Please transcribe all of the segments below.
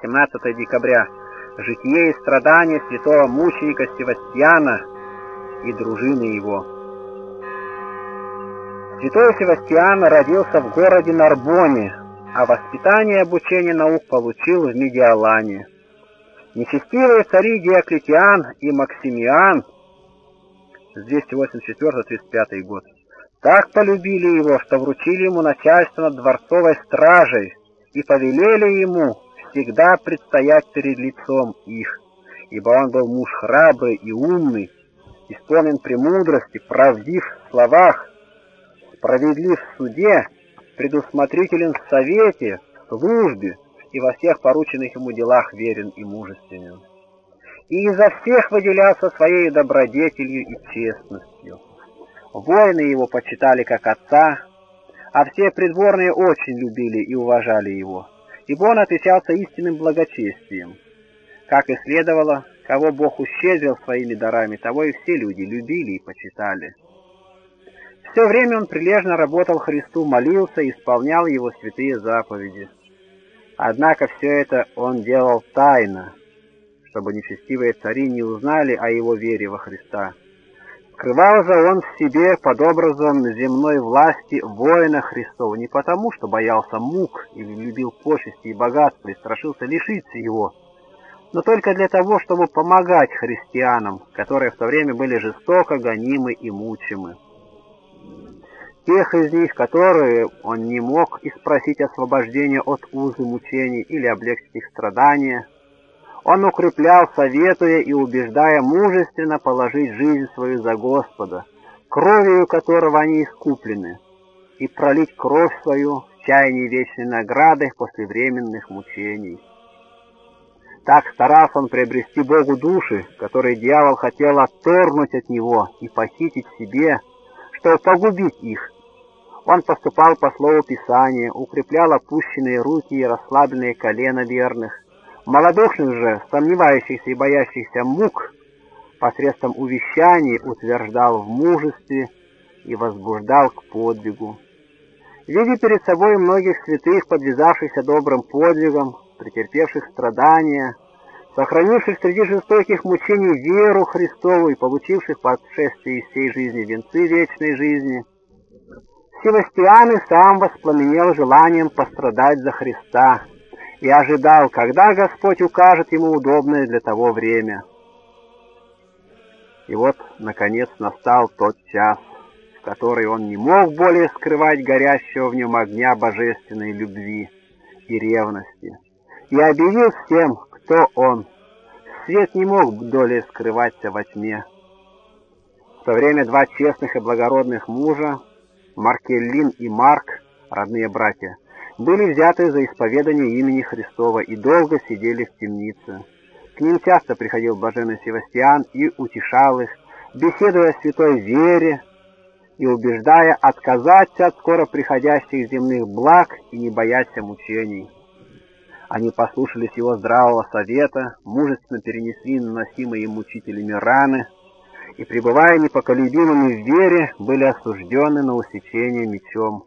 18 декабря. Житие и страдания святого мученика Севастьяна и дружины его. Святой Севастьян родился в городе Нарбоне, а воспитание и обучение наук получил в Медиалане. Нечестивые цари Диоклетиан и Максимиан с 284-35 год так полюбили его, что вручили ему начальство над дворцовой стражей и повелели ему всегда предстоять перед лицом их, ибо он был муж храбрый и умный, исполнен премудрости, правдив в словах, справедлив в суде, предусмотрителен в совете, в службе и во всех порученных ему делах верен и мужественен. И изо всех выделялся своей добродетелью и честностью. Воины его почитали как отца, а все придворные очень любили и уважали его, ибо он отличался истинным благочестием. Как и следовало, кого Бог ущедрил своими дарами, того и все люди любили и почитали. Все время он прилежно работал Христу, молился и исполнял его святые заповеди. Однако все это он делал тайно, чтобы нечестивые цари не узнали о его вере во Христа. Скрывал же он в себе под образом земной власти воина Христова не потому, что боялся мук или любил почести и богатства и страшился лишиться его, но только для того, чтобы помогать христианам, которые в то время были жестоко гонимы и мучимы. Тех из них, которые он не мог испросить освобождения от узы мучений или облегчить их страдания, он укреплял, советуя и убеждая мужественно положить жизнь свою за Господа, кровью которого они искуплены, и пролить кровь свою в чаянии вечной награды после временных мучений. Так старался он приобрести Богу души, которые дьявол хотел отторгнуть от него и похитить себе, чтобы погубить их. Он поступал по слову Писания, укреплял опущенные руки и расслабленные колена верных, Малодушных же, сомневающихся и боящихся мук, посредством увещаний утверждал в мужестве и возбуждал к подвигу. Видя перед собой многих святых, подвязавшихся добрым подвигом, претерпевших страдания, сохранивших среди жестоких мучений веру Христову и получивших по отшествии всей жизни венцы вечной жизни, Севастиан и сам воспламенел желанием пострадать за Христа, и ожидал, когда Господь укажет ему удобное для того время. И вот, наконец, настал тот час, в который он не мог более скрывать горящего в нем огня божественной любви и ревности, и объявил всем, кто он. Свет не мог долей скрываться во тьме. В то время два честных и благородных мужа, Маркеллин и Марк, родные братья, были взяты за исповедание имени Христова и долго сидели в темнице. К ним часто приходил блаженный Севастьян и утешал их, беседуя о святой вере и убеждая отказаться от скоро приходящих земных благ и не бояться мучений. Они послушались его здравого совета, мужественно перенесли наносимые им мучителями раны и, пребывая непоколебимыми в вере, были осуждены на усечение мечом.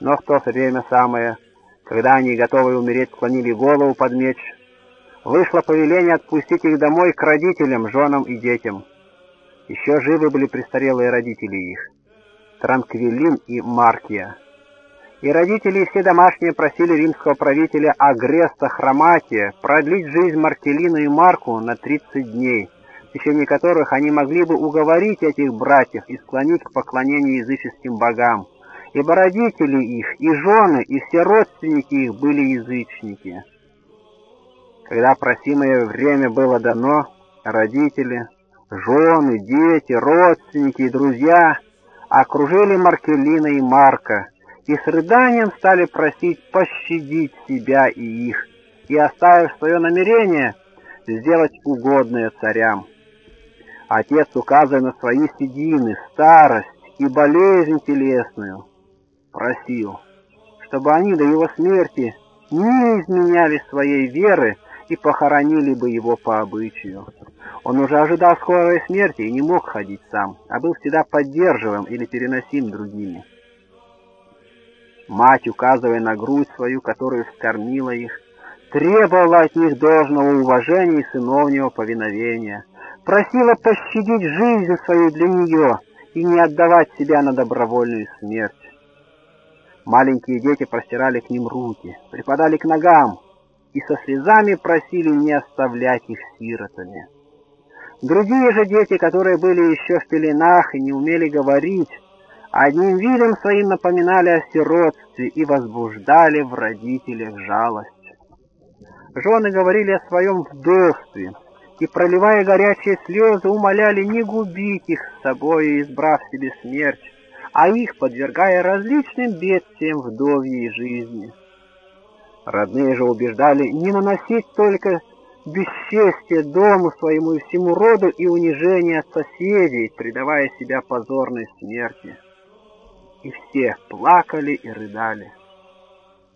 Но в то время самое, когда они, готовы умереть, склонили голову под меч, вышло повеление отпустить их домой к родителям, женам и детям. Еще живы были престарелые родители их, Транквилин и Маркия. И родители и все домашние просили римского правителя Агреста Хроматия продлить жизнь Маркелину и Марку на 30 дней, в течение которых они могли бы уговорить этих братьев и склонить к поклонению языческим богам ибо родители их, и жены, и все родственники их были язычники. Когда просимое время было дано, родители, жены, дети, родственники и друзья окружили Маркелина и Марка и с рыданием стали просить пощадить себя и их, и, оставив свое намерение, сделать угодное царям. Отец, указывая на свои седины, старость и болезнь телесную, просил, чтобы они до его смерти не изменяли своей веры и похоронили бы его по обычаю. Он уже ожидал скорой смерти и не мог ходить сам, а был всегда поддерживаем или переносим другими. Мать, указывая на грудь свою, которую вскормила их, требовала от них должного уважения и сыновнего повиновения, просила пощадить жизнь свою для нее и не отдавать себя на добровольную смерть. Маленькие дети простирали к ним руки, припадали к ногам и со слезами просили не оставлять их сиротами. Другие же дети, которые были еще в пеленах и не умели говорить, одним видом своим напоминали о сиротстве и возбуждали в родителях жалость. Жены говорили о своем вдовстве и, проливая горячие слезы, умоляли не губить их с собой, избрав себе смерть, а их подвергая различным бедствиям вдовьей жизни. Родные же убеждали не наносить только бесчестие дому своему и всему роду и унижение от соседей, предавая себя позорной смерти. И все плакали и рыдали.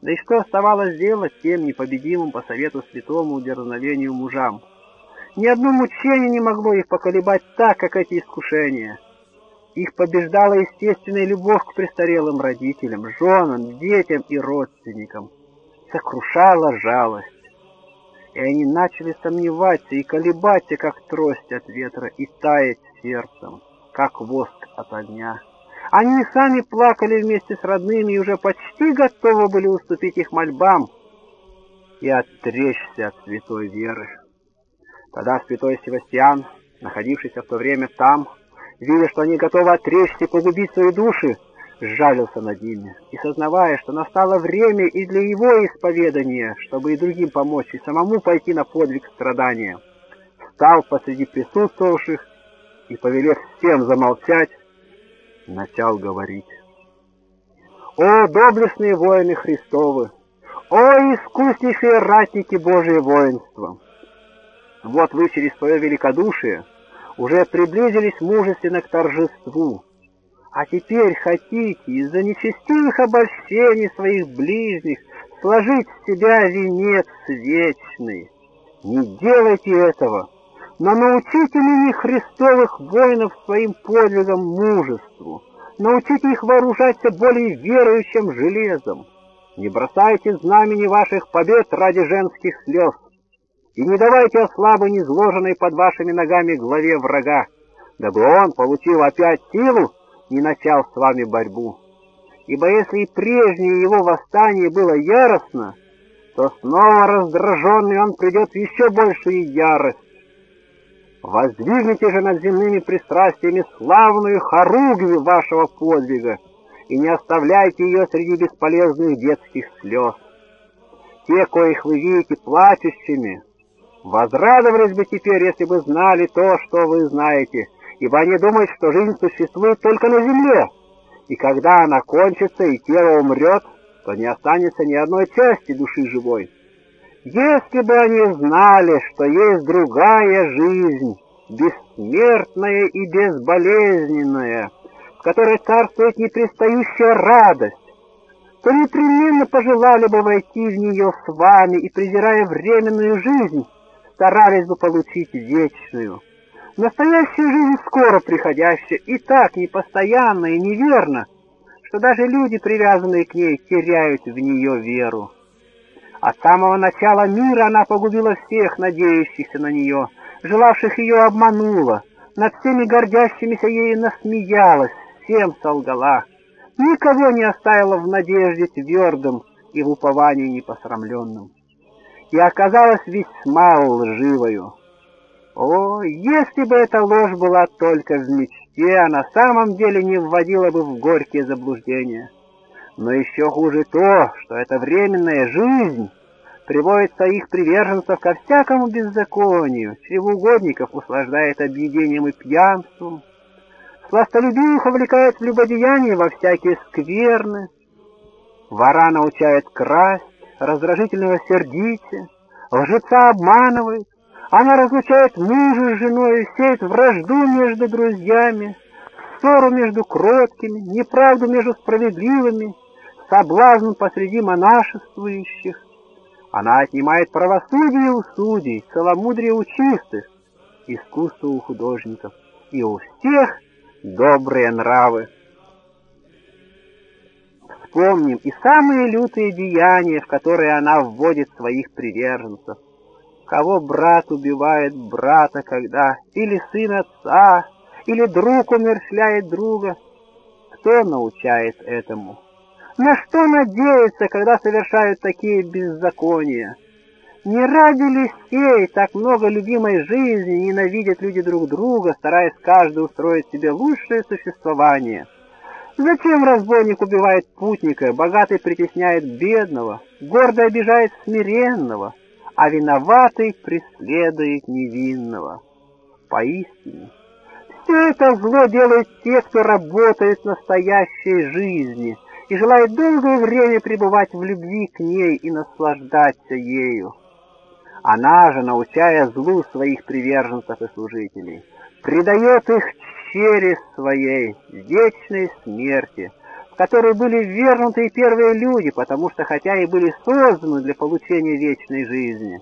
Да и что оставалось делать тем непобедимым по совету святому дерзновению мужам? Ни одно мучение не могло их поколебать так, как эти искушения. Их побеждала естественная любовь к престарелым родителям, женам, детям и родственникам. Сокрушала жалость. И они начали сомневаться и колебаться, как трость от ветра, и таять сердцем, как воск от огня. Они сами плакали вместе с родными и уже почти готовы были уступить их мольбам и отречься от святой веры. Тогда святой Севастьян, находившийся в то время там, видя, что они готовы отречься и погубить свои души, сжалился над ними и, сознавая, что настало время и для его исповедания, чтобы и другим помочь, и самому пойти на подвиг страдания, встал посреди присутствовавших и, повелев всем замолчать, начал говорить. «О, доблестные воины Христовы! О, искуснейшие ратники Божие воинства! Вот вы через свое великодушие уже приблизились мужественно к торжеству, а теперь хотите из-за нечестивых обольщений своих ближних сложить с себя венец вечный. Не делайте этого!» но научите ли Христовых воинов своим подвигам мужеству, научите их вооружаться более верою, чем железом. Не бросайте знамени ваших побед ради женских слез, и не давайте ослабы низложенной под вашими ногами главе врага, дабы он, получив опять силу, не начал с вами борьбу. Ибо если и прежнее его восстание было яростно, то снова раздраженный он придет в еще большую ярость, Воздвигните же над земными пристрастиями славную хоругвь вашего подвига и не оставляйте ее среди бесполезных детских слез. Те, коих вы видите плачущими, возрадовались бы теперь, если бы знали то, что вы знаете, ибо они думают, что жизнь существует только на земле, и когда она кончится и тело умрет, то не останется ни одной части души живой. Если бы они знали, что есть другая жизнь, бессмертная и безболезненная, в которой царствует непрестающая радость, то непременно пожелали бы войти в нее с вами и, презирая временную жизнь, старались бы получить вечную. Настоящая жизнь скоро приходящая и так непостоянна и неверна, что даже люди, привязанные к ней, теряют в нее веру. От самого начала мира она погубила всех, надеющихся на нее, желавших ее обманула, над всеми гордящимися ею насмеялась, всем солгала, никого не оставила в надежде твердым и в уповании непосрамленным. И оказалась весьма лживою. О, если бы эта ложь была только в мечте, а на самом деле не вводила бы в горькие заблуждения. Но еще хуже то, что эта временная жизнь приводит своих приверженцев ко всякому беззаконию, чревоугодников услаждает объедением и пьянством, сластолюбивых увлекает в любодеяние во всякие скверны, вора научает красть, раздражительного сердиться, лжеца обманывает, она разлучает мужа с женой, сеет вражду между друзьями, ссору между кроткими, неправду между справедливыми, соблазн посреди монашествующих. Она отнимает правосудие у судей, целомудрие у чистых, искусство у художников и у всех добрые нравы. Вспомним и самые лютые деяния, в которые она вводит своих приверженцев. Кого брат убивает брата, когда или сын отца, или друг умерщвляет друга, кто научает этому? На что надеяться, когда совершают такие беззакония? Не ради ли сей так много любимой жизни ненавидят люди друг друга, стараясь каждый устроить себе лучшее существование? Зачем разбойник убивает путника, богатый притесняет бедного, гордо обижает смиренного, а виноватый преследует невинного? Поистине, все это зло делают те, кто работает в настоящей жизни и желает долгое время пребывать в любви к ней и наслаждаться ею. Она же, научая злу своих приверженцев и служителей, предает их чере своей вечной смерти, в которой были вернуты и первые люди, потому что хотя и были созданы для получения вечной жизни,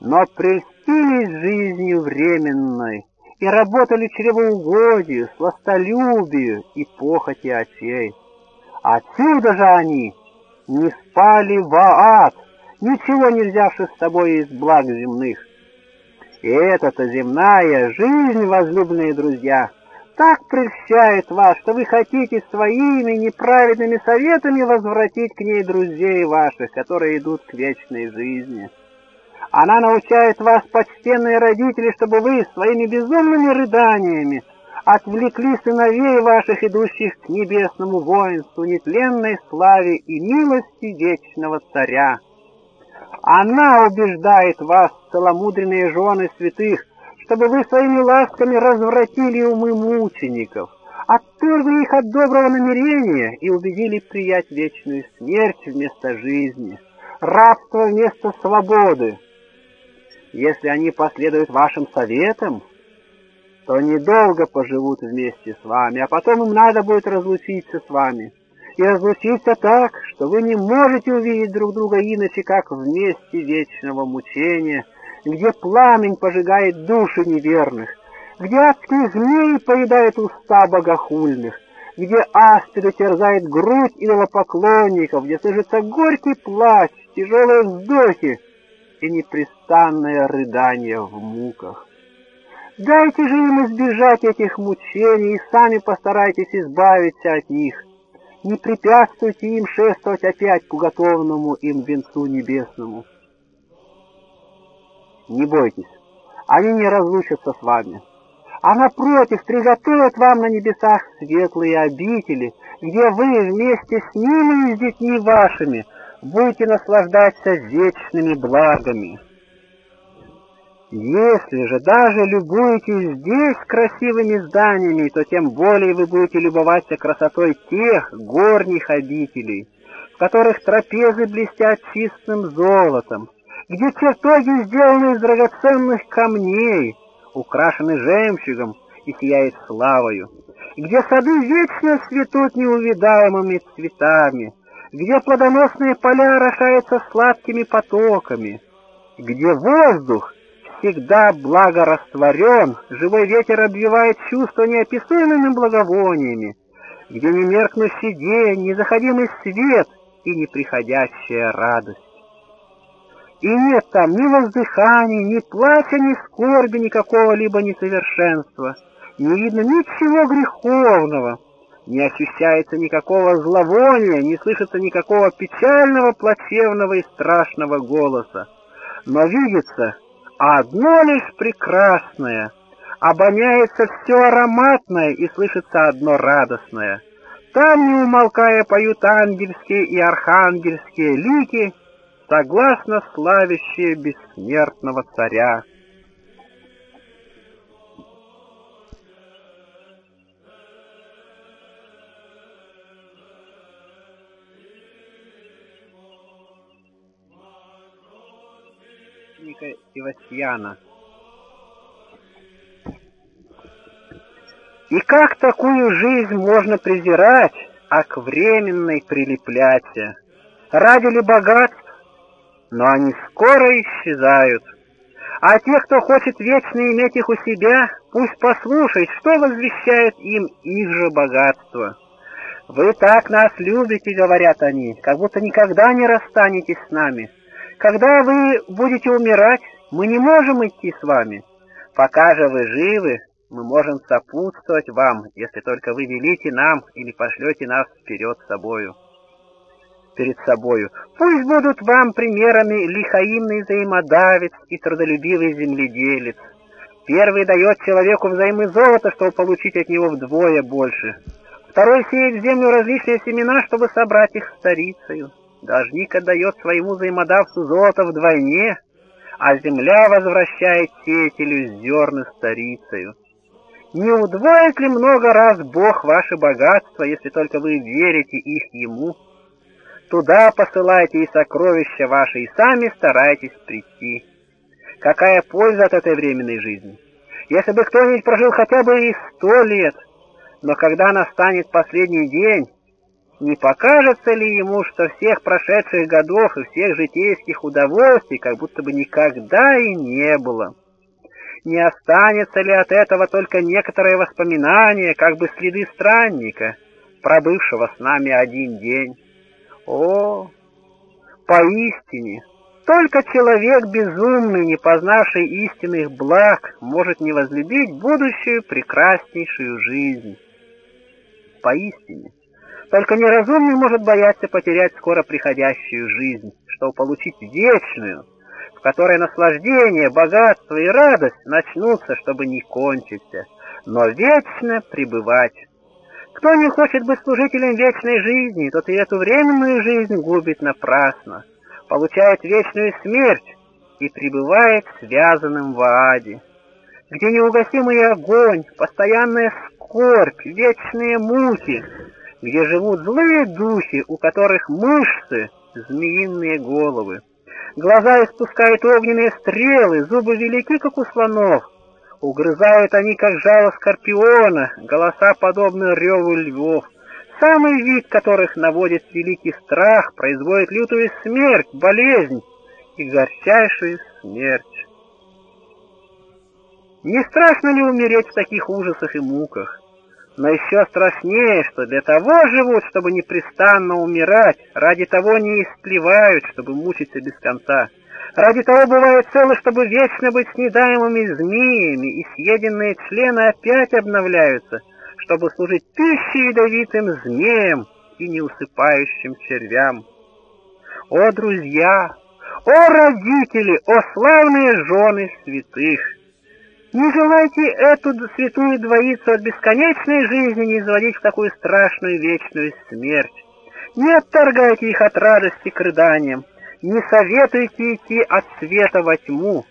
но прельстились жизнью временной и работали чревоугодию, сластолюбию и похоти очей. Отсюда же они не спали в ад, ничего не взявши с собой из благ земных. И эта-то земная жизнь, возлюбленные друзья, так прельщает вас, что вы хотите своими неправедными советами возвратить к ней друзей ваших, которые идут к вечной жизни. Она научает вас, почтенные родители, чтобы вы своими безумными рыданиями отвлекли сыновей ваших, идущих к небесному воинству, нетленной славе и милости вечного царя. Она убеждает вас, целомудренные жены святых, чтобы вы своими ласками развратили умы мучеников, отторгли их от доброго намерения и убедили приять вечную смерть вместо жизни, рабство вместо свободы. Если они последуют вашим советам, то недолго поживут вместе с вами, а потом им надо будет разлучиться с вами и разлучиться так, что вы не можете увидеть друг друга иначе, как вместе вечного мучения, где пламень пожигает души неверных, где адские змеи поедают уста богохульных, где аспиды терзает грудь идолопоклонников, где слышится горький плач, тяжелые вздохи и непрестанное рыдание в муках. Дайте же им избежать этих мучений и сами постарайтесь избавиться от них, не препятствуйте им шествовать опять к уготованному им венцу небесному. Не бойтесь, они не разлучатся с вами, а напротив приготовят вам на небесах светлые обители, где вы вместе с ними и с детьми вашими будете наслаждаться вечными благами. Если же даже любуетесь здесь красивыми зданиями, то тем более вы будете любоваться красотой тех горних обителей, в которых трапезы блестят чистым золотом, где чертоги сделаны из драгоценных камней, украшены жемчугом и сияют славою, где сады вечно цветут неувидаемыми цветами, где плодоносные поля орошаются сладкими потоками, где воздух всегда благорастворен, живой ветер обвивает чувства неописуемыми благовониями, где не меркнущий день, незаходимый свет и неприходящая радость. И нет там ни воздыханий, ни плача, ни скорби, ни какого-либо несовершенства, не видно ничего греховного, не ощущается никакого зловония, не слышится никакого печального, плачевного и страшного голоса. Но видится одно лишь прекрасное, обоняется все ароматное и слышится одно радостное. Там, не умолкая, поют ангельские и архангельские лики, согласно славящие бессмертного царя. Ника Ивасьяна. И как такую жизнь можно презирать, а к временной прилепляться? Ради ли богатств? Но они скоро исчезают. А те, кто хочет вечно иметь их у себя, пусть послушает, что возвещает им их же богатство. «Вы так нас любите», — говорят они, — «как будто никогда не расстанетесь с нами. Когда вы будете умирать, мы не можем идти с вами. Пока же вы живы, мы можем сопутствовать вам, если только вы велите нам или пошлете нас вперед с собою. Перед собою. Пусть будут вам примерами лихаимный взаимодавец и трудолюбивый земледелец. Первый дает человеку взаймы золото, чтобы получить от него вдвое больше. Второй сеет в землю различные семена, чтобы собрать их старицею. Должник отдает своему взаимодавцу золото вдвойне, а земля возвращает сеятелю зерна старицею. Не удвоит ли много раз Бог ваше богатство, если только вы верите их Ему? Туда посылайте и сокровища ваши, и сами старайтесь прийти. Какая польза от этой временной жизни? Если бы кто-нибудь прожил хотя бы и сто лет, но когда настанет последний день, не покажется ли ему, что всех прошедших годов и всех житейских удовольствий как будто бы никогда и не было? не останется ли от этого только некоторые воспоминания, как бы следы странника, пробывшего с нами один день. О, поистине, только человек безумный, не познавший истинных благ, может не возлюбить будущую прекраснейшую жизнь. Поистине, только неразумный может бояться потерять скоро приходящую жизнь, чтобы получить вечную, в которой наслаждение, богатство и радость начнутся, чтобы не кончиться, но вечно пребывать. Кто не хочет быть служителем вечной жизни, тот и эту временную жизнь губит напрасно, получает вечную смерть и пребывает связанным в аде, где неугасимый огонь, постоянная скорбь, вечные муки, где живут злые духи, у которых мышцы — змеиные головы. Глаза испускают огненные стрелы, зубы велики, как у слонов. Угрызают они, как жало скорпиона, голоса подобны реву львов. Самый вид которых наводит великий страх, производит лютую смерть, болезнь и горчайшую смерть. Не страшно ли умереть в таких ужасах и муках? Но еще страшнее, что для того живут, чтобы непрестанно умирать, ради того не истлевают, чтобы мучиться без конца. Ради того бывает цело, чтобы вечно быть снедаемыми змеями, и съеденные члены опять обновляются, чтобы служить пищей ядовитым змеям и неусыпающим червям. О, друзья! О, родители! О, славные жены святых! Не желайте эту святую двоицу от бесконечной жизни не изводить в такую страшную вечную смерть. Не отторгайте их от радости к рыданиям, не советуйте идти от света во тьму,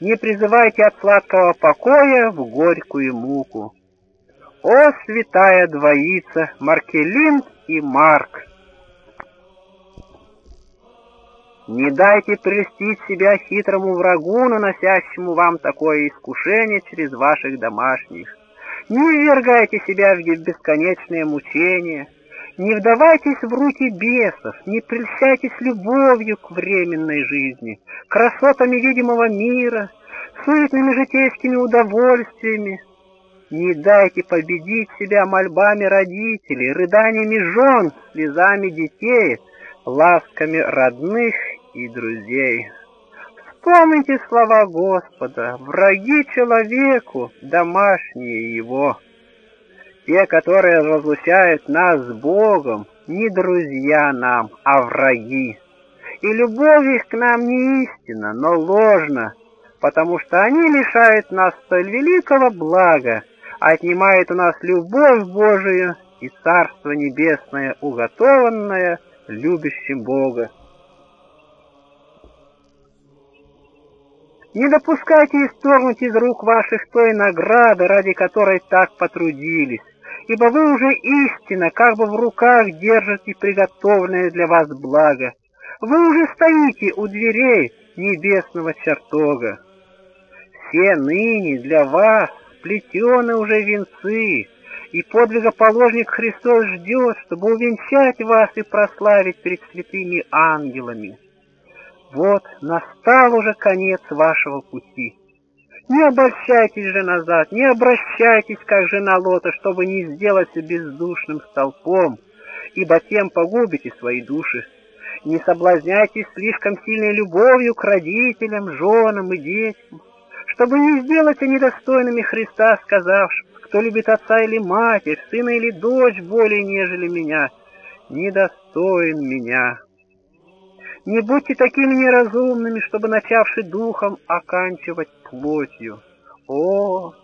не призывайте от сладкого покоя в горькую муку. О, святая двоица, Маркелин и Марк! Не дайте прельстить себя хитрому врагу, наносящему вам такое искушение через ваших домашних. Не ввергайте себя в бесконечные мучения, не вдавайтесь в руки бесов, не прельщайтесь любовью к временной жизни, красотами видимого мира, суетными житейскими удовольствиями. Не дайте победить себя мольбами родителей, рыданиями жен, слезами детей, ласками родных и друзей. Вспомните слова Господа, враги человеку, домашние его. Те, которые разлучают нас с Богом, не друзья нам, а враги. И любовь их к нам не истина, но ложна, потому что они лишают нас столь великого блага, отнимают у нас любовь Божию и Царство Небесное, уготованное любящим Бога. Не допускайте исторгнуть из рук ваших той награды, ради которой так потрудились, ибо вы уже истинно, как бы в руках держите приготовленное для вас благо. Вы уже стоите у дверей небесного чертога. Все ныне для вас сплетены уже венцы, и подвигоположник Христос ждет, чтобы увенчать вас и прославить перед святыми ангелами. Вот настал уже конец вашего пути. Не обольщайтесь же назад, не обращайтесь, как жена Лота, чтобы не сделаться бездушным столпом, ибо тем погубите свои души. Не соблазняйтесь слишком сильной любовью к родителям, женам и детям, чтобы не сделать они достойными Христа, сказавшим, кто любит отца или матерь, сына или дочь более, нежели меня, недостоин меня. Не будьте такими неразумными, чтобы, начавши духом, оканчивать плотью. О,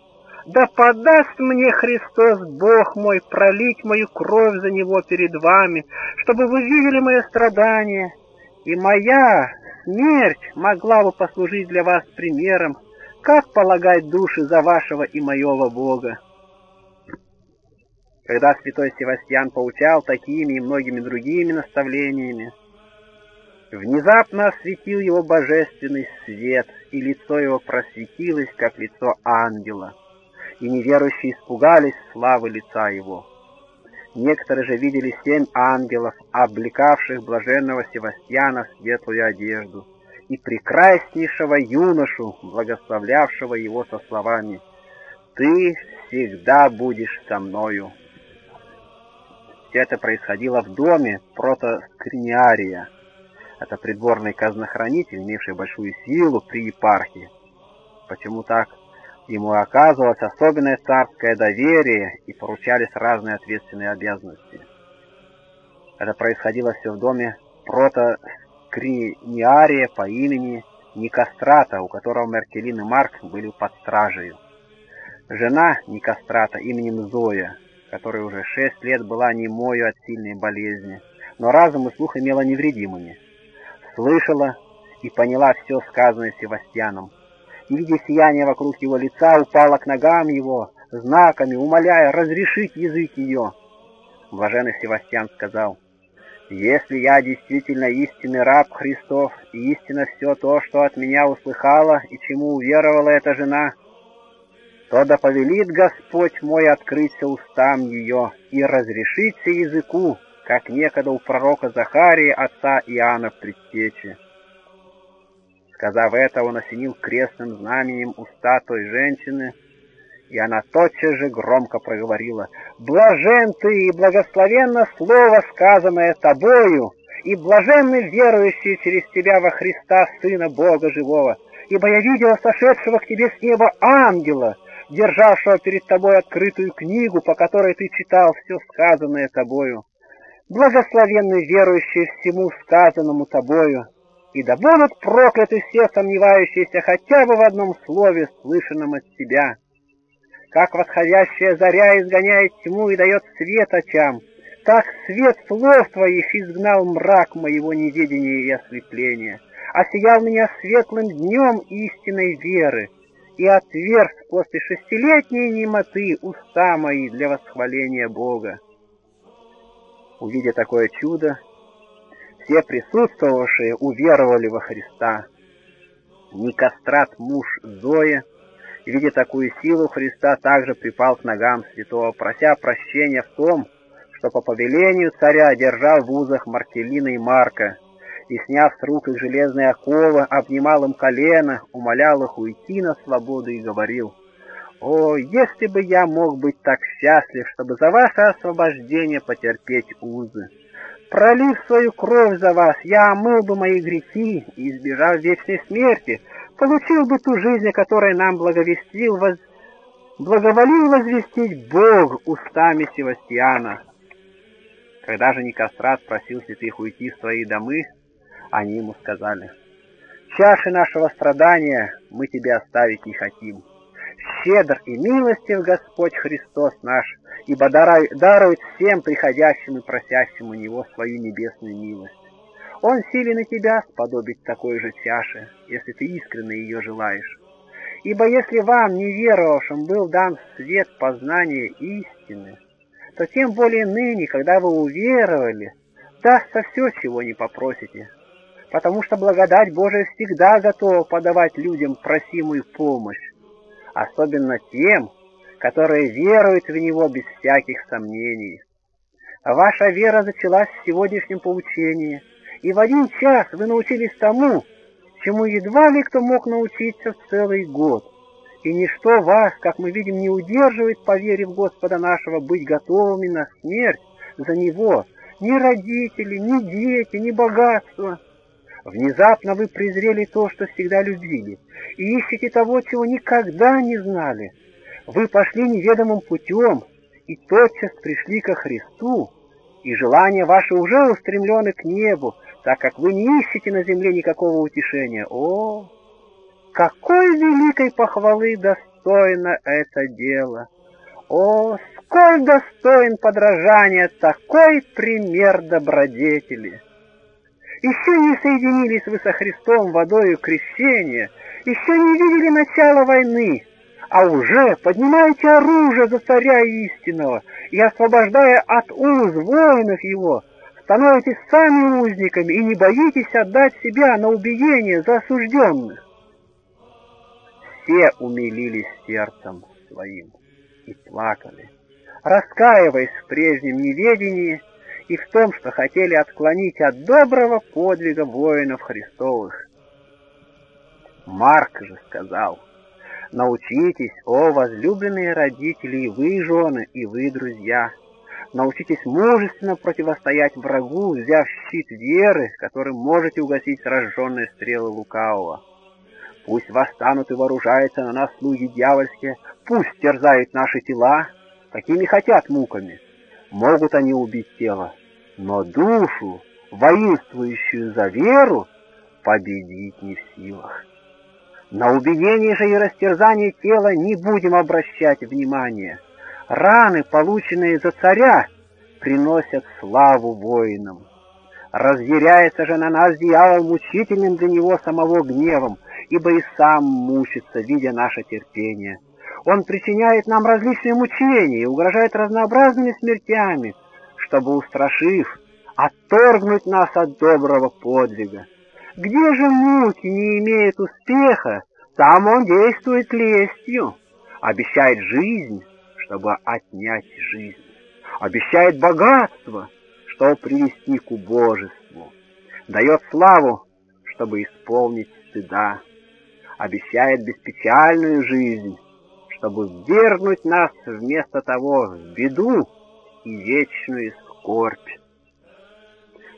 да подаст мне Христос, Бог мой, пролить мою кровь за Него перед вами, чтобы вы видели мое страдание, и моя смерть могла бы послужить для вас примером, как полагать души за вашего и моего Бога. Когда святой Севастьян поучал такими и многими другими наставлениями, внезапно осветил его божественный свет, и лицо его просветилось, как лицо ангела и неверующие испугались славы лица его. Некоторые же видели семь ангелов, облекавших блаженного Севастьяна в светлую одежду, и прекраснейшего юношу, благословлявшего его со словами «Ты всегда будешь со мною». Все это происходило в доме протоскриниария. Это придворный казнохранитель, имевший большую силу при епархии. Почему так? Ему оказывалось особенное царское доверие и поручались разные ответственные обязанности. Это происходило все в доме протоскриниария по имени Никострата, у которого Меркелин и Марк были под стражей. Жена Никострата именем Зоя, которая уже шесть лет была немою от сильной болезни, но разум и слух имела невредимыми, слышала и поняла все сказанное Севастьяном, и, видя сияние вокруг его лица, упала к ногам его, знаками, умоляя разрешить язык ее. Блаженный Севастьян сказал, «Если я действительно истинный раб Христов, и истинно все то, что от меня услыхала и чему уверовала эта жена, то да повелит Господь мой открыться устам ее и разрешиться языку, как некогда у пророка Захарии, отца Иоанна в предтече. Сказав это, он осенил крестным знаменем уста той женщины, и она тотчас же громко проговорила, «Блажен ты и благословенно слово, сказанное тобою, и блаженны верующие через тебя во Христа, Сына Бога Живого, ибо я видела сошедшего к тебе с неба ангела, державшего перед тобой открытую книгу, по которой ты читал все сказанное тобою. Благословенны верующие всему сказанному тобою, и да будут прокляты все сомневающиеся хотя бы в одном слове, слышанном от тебя. Как восходящая заря изгоняет тьму и дает свет очам, так свет слов твоих изгнал мрак моего неведения и ослепления, осиял меня светлым днем истинной веры и отверг после шестилетней немоты уста мои для восхваления Бога. Увидя такое чудо, все присутствовавшие уверовали во Христа. Никострат, муж Зои, видя такую силу Христа, также припал к ногам святого, прося прощения в том, что по повелению царя держал в узах Маркелина и Марка, и, сняв с рук их железные оковы, обнимал им колено, умолял их уйти на свободу и говорил, «О, если бы я мог быть так счастлив, чтобы за ваше освобождение потерпеть узы!» Пролив свою кровь за вас, я омыл бы мои грехи и, избежав вечной смерти, получил бы ту жизнь, о которой нам благовестил, воз... благоволил возвестить Бог устами Севастьяна. Когда же Никострат просил святых уйти в свои домы, они ему сказали, «Чаши нашего страдания мы тебе оставить не хотим. Щедр и милостив Господь Христос наш, ибо дарует всем приходящим и просящим у Него свою небесную милость. Он силен и тебя сподобить такой же чаше, если ты искренне ее желаешь. Ибо если вам, неверовавшим, был дан свет познания истины, то тем более ныне, когда вы уверовали, дастся все, чего не попросите, потому что благодать Божия всегда готова подавать людям просимую помощь, особенно тем, которые веруют в Него без всяких сомнений. Ваша вера началась в сегодняшнем поучении, и в один час вы научились тому, чему едва ли кто мог научиться в целый год. И ничто вас, как мы видим, не удерживает по вере в Господа нашего быть готовыми на смерть за Него, ни родители, ни дети, ни богатство. Внезапно вы презрели то, что всегда любили, и ищете того, чего никогда не знали. Вы пошли неведомым путем и тотчас пришли ко Христу, и желания ваши уже устремлены к небу, так как вы не ищете на земле никакого утешения. О, какой великой похвалы достойно это дело! О, сколь достоин подражания такой пример добродетели! Еще не соединились вы со Христом водою крещения, еще не видели начала войны, а уже поднимаете оружие за царя истинного и, освобождая от уз воинов его, становитесь сами узниками и не боитесь отдать себя на убиение за осужденных. Все умилились сердцем своим и плакали, раскаиваясь в прежнем неведении и в том, что хотели отклонить от доброго подвига воинов Христовых. Марк же сказал, «Научитесь, о возлюбленные родители, и вы, жены, и вы, друзья, научитесь мужественно противостоять врагу, взяв щит веры, которым можете угасить сраженные стрелы лукавого. Пусть восстанут и вооружаются на нас слуги дьявольские, пусть терзают наши тела, какими хотят муками, Могут они убить тело, но душу, воинствующую за веру, победить не в силах. На убиение же и растерзание тела не будем обращать внимания. Раны, полученные за царя, приносят славу воинам. Разъяряется же на нас дьявол мучительным для него самого гневом, ибо и сам мучится, видя наше терпение. Он причиняет нам различные мучения и угрожает разнообразными смертями, чтобы, устрашив, отторгнуть нас от доброго подвига. Где же муки не имеют успеха, там он действует лестью, обещает жизнь, чтобы отнять жизнь, обещает богатство, чтобы привести к убожеству, дает славу, чтобы исполнить стыда, обещает беспечальную жизнь, чтобы ввергнуть нас вместо того в беду и вечную скорбь.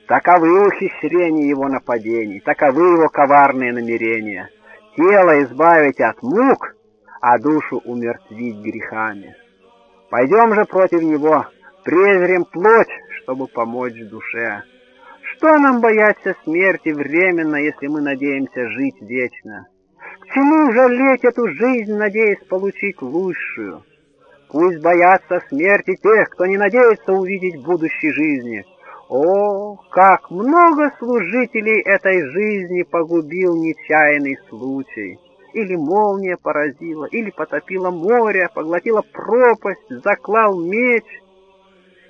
Таковы ухищрения его нападений, таковы его коварные намерения. Тело избавить от мук, а душу умертвить грехами. Пойдем же против него, презрем плоть, чтобы помочь душе. Что нам бояться смерти временно, если мы надеемся жить вечно? Чему жалеть эту жизнь, надеясь получить лучшую? Пусть боятся смерти тех, кто не надеется увидеть будущей жизни. О, как много служителей этой жизни погубил нечаянный случай! Или молния поразила, или потопила море, поглотила пропасть, заклал меч.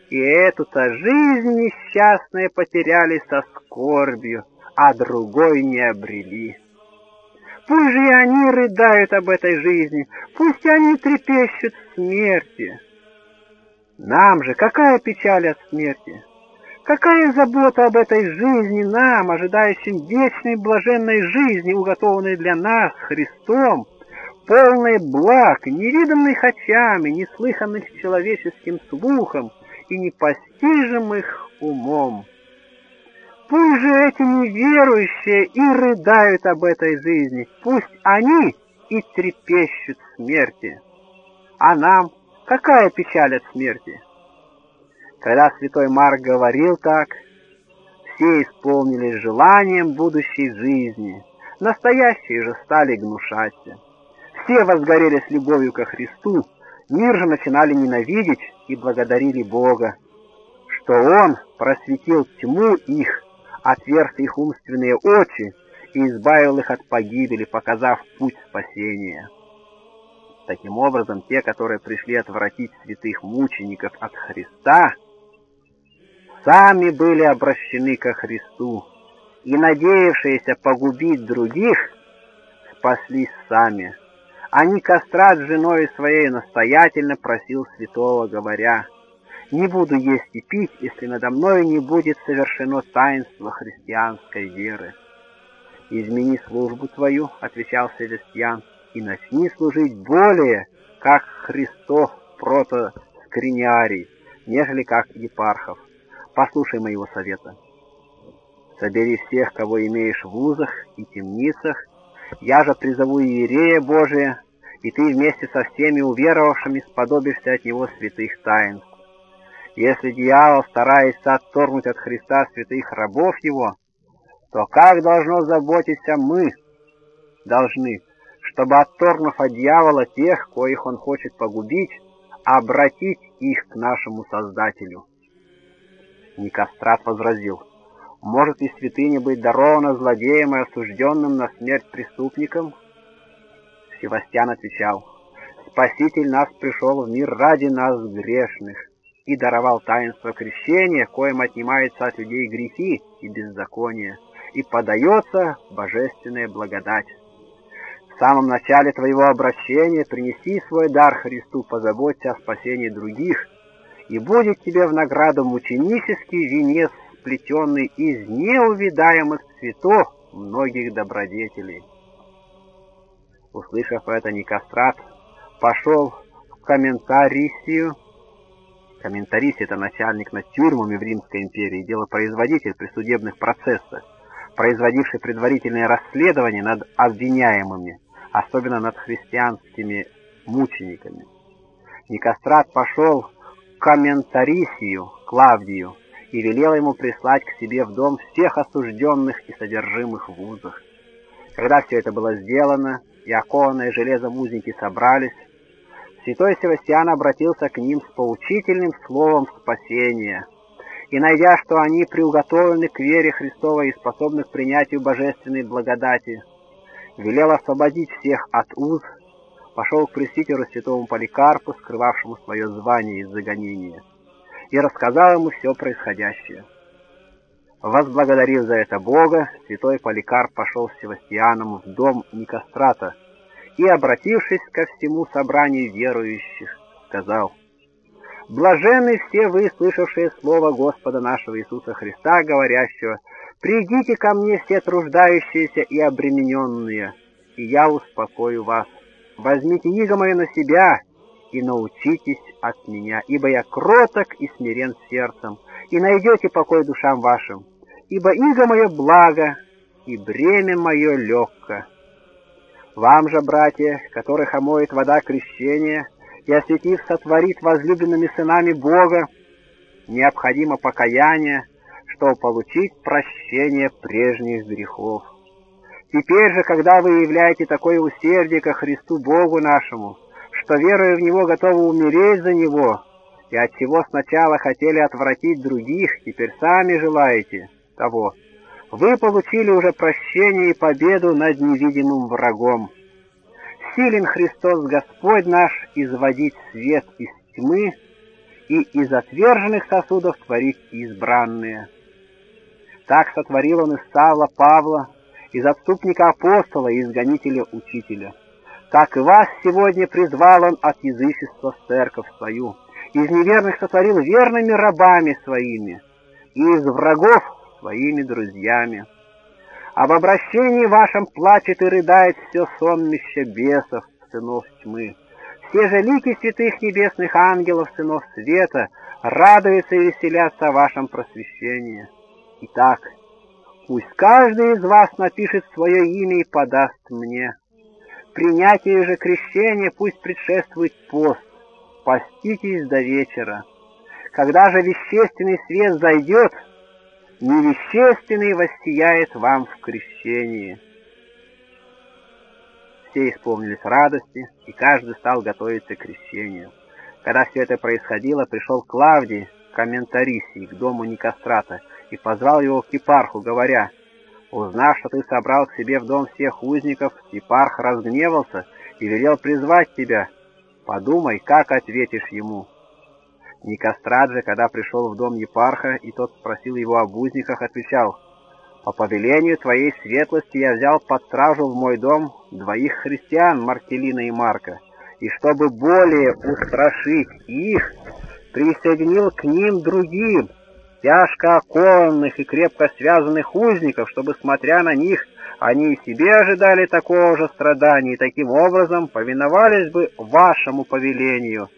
И эту-то жизнь несчастные потеряли со скорбью, а другой не обрели. Пусть же и они рыдают об этой жизни, пусть они трепещут в смерти. Нам же какая печаль от смерти? Какая забота об этой жизни нам, ожидающим вечной блаженной жизни, уготованной для нас Христом, полной благ, невиданных очами, неслыханных человеческим слухом и непостижимых умом. Пусть же эти неверующие и рыдают об этой жизни, пусть они и трепещут смерти. А нам какая печаль от смерти? Когда святой Марк говорил так, все исполнились желанием будущей жизни, настоящие же стали гнушаться. Все возгорели с любовью ко Христу, мир же начинали ненавидеть и благодарили Бога, что Он просветил тьму их отверз их умственные очи и избавил их от погибели, показав путь спасения. Таким образом, те, которые пришли отвратить святых мучеников от Христа, сами были обращены ко Христу, и надеявшиеся погубить других, спаслись сами. Они костра с женой своей настоятельно просил святого, говоря, не буду есть и пить, если надо мною не будет совершено таинство христианской веры. «Измени службу твою», — отвечал Селестьян, — «и начни служить более, как Христов протоскриниарий, нежели как епархов. Послушай моего совета. Собери всех, кого имеешь в вузах и темницах, я же призову Иерея Божия, и ты вместе со всеми уверовавшими сподобишься от него святых таинств. Если дьявол старается отторгнуть от Христа святых рабов его, то как должно заботиться мы, должны, чтобы, отторгнув от дьявола тех, коих он хочет погубить, обратить их к нашему Создателю. Никострат возразил, может ли святыня быть дарована злодеям и осужденным на смерть преступникам? Севастьян отвечал, Спаситель нас пришел в мир ради нас грешных и даровал таинство крещения, коим отнимается от людей грехи и беззаконие, и подается божественная благодать. В самом начале твоего обращения принеси свой дар Христу, позаботься о спасении других, и будет тебе в награду мученический венец, сплетенный из неувидаемых цветов многих добродетелей. Услышав это, Никострат пошел в комментарисию. Комментарисий — это начальник над тюрьмами в Римской империи, делопроизводитель при судебных процессах, производивший предварительные расследования над обвиняемыми особенно над христианскими мучениками. Никострат пошел к комментарисию Клавдию и велел ему прислать к себе в дом всех осужденных и содержимых в вузах. Когда все это было сделано, и окованные железом узники собрались, святой Севастьян обратился к ним с поучительным словом спасения, и, найдя, что они приуготовлены к вере Христовой и способны к принятию божественной благодати, велел освободить всех от уз, пошел к пресвитеру святому Поликарпу, скрывавшему свое звание из загонения, и рассказал ему все происходящее. Возблагодарив за это Бога, святой Поликарп пошел с Севастьяном в дом Никострата и, обратившись ко всему собранию верующих, сказал, «Блаженны все вы, слышавшие слово Господа нашего Иисуса Христа, говорящего, Придите ко мне все труждающиеся и обремененные, и я успокою вас. Возьмите иго мое на себя и научитесь от меня, ибо я кроток и смирен сердцем, и найдете покой душам вашим, ибо иго мое благо, и бремя мое легко. Вам же, братья, которых омоет вода крещения, и осветив сотворит возлюбленными сынами Бога, необходимо покаяние, чтобы получить прощение прежних грехов. Теперь же, когда вы являете такое усердие ко Христу Богу нашему, что, веруя в Него, готовы умереть за Него, и от чего сначала хотели отвратить других, теперь сами желаете того, вы получили уже прощение и победу над невидимым врагом. Силен Христос Господь наш изводить свет из тьмы и из отверженных сосудов творить избранные. Так сотворил он из Савла Павла, из отступника апостола и изгонителя учителя. Так и вас сегодня призвал он от язычества в церковь свою, из неверных сотворил верными рабами своими, и из врагов своими друзьями. Об обращении вашем плачет и рыдает все сонмище бесов, сынов тьмы. Все же лики святых небесных ангелов, сынов света, радуются и веселятся о вашем просвещении. Итак, пусть каждый из вас напишет свое имя и подаст мне. Принятие же крещения пусть предшествует пост. Поститесь до вечера. Когда же вещественный свет зайдет, невещественный воссияет вам в крещении. Все исполнились радости, и каждый стал готовиться к крещению. Когда все это происходило, пришел Клавдий, комментарисий, к дому Никострата, и позвал его к Епарху, говоря, «Узнав, что ты собрал к себе в дом всех узников, Епарх разгневался и велел призвать тебя. Подумай, как ответишь ему». Никострат же, когда пришел в дом Епарха, и тот спросил его об узниках, отвечал, «По повелению твоей светлости я взял под стражу в мой дом двоих христиан, Мартелина и Марка, и чтобы более устрашить их, присоединил к ним другим, тяжко окованных и крепко связанных узников, чтобы, смотря на них, они и себе ожидали такого же страдания и таким образом повиновались бы вашему повелению.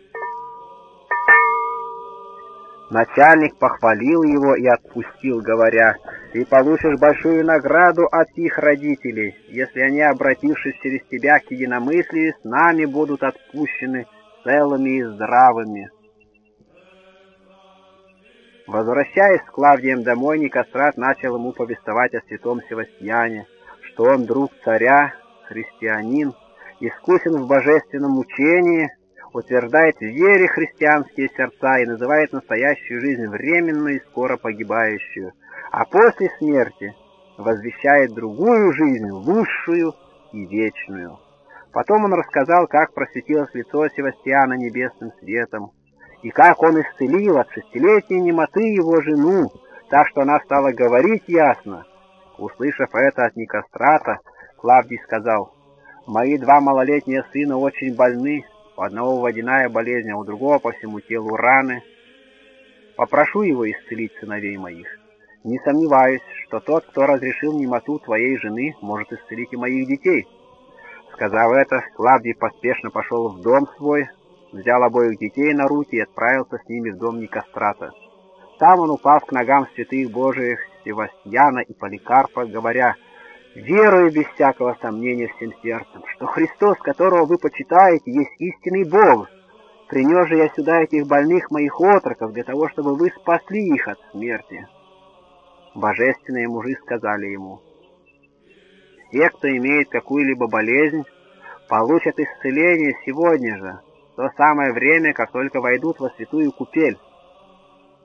Начальник похвалил его и отпустил, говоря, «Ты получишь большую награду от их родителей, если они, обратившись через тебя к единомыслию, с нами будут отпущены целыми и здравыми». Возвращаясь с Клавдием домой, Никострат начал ему повествовать о святом Севастьяне, что он друг царя, христианин, искусен в божественном учении, утверждает в вере христианские сердца и называет настоящую жизнь временную и скоро погибающую, а после смерти возвещает другую жизнь, лучшую и вечную. Потом он рассказал, как просветилось лицо Севастьяна небесным светом, и как он исцелил от шестилетней немоты его жену, так что она стала говорить ясно. Услышав это от Никострата, Клавдий сказал, «Мои два малолетние сына очень больны, у одного водяная болезнь, а у другого по всему телу раны. Попрошу его исцелить сыновей моих. Не сомневаюсь, что тот, кто разрешил немоту твоей жены, может исцелить и моих детей». Сказав это, Клавдий поспешно пошел в дом свой, взял обоих детей на руки и отправился с ними в дом Никострата. Там он упал к ногам святых Божиих Севастьяна и Поликарпа, говоря, «Верую без всякого сомнения всем сердцем, что Христос, которого вы почитаете, есть истинный Бог. Принес же я сюда этих больных моих отроков для того, чтобы вы спасли их от смерти». Божественные мужи сказали ему, «Все, кто имеет какую-либо болезнь, получат исцеление сегодня же, то самое время, как только войдут во святую купель.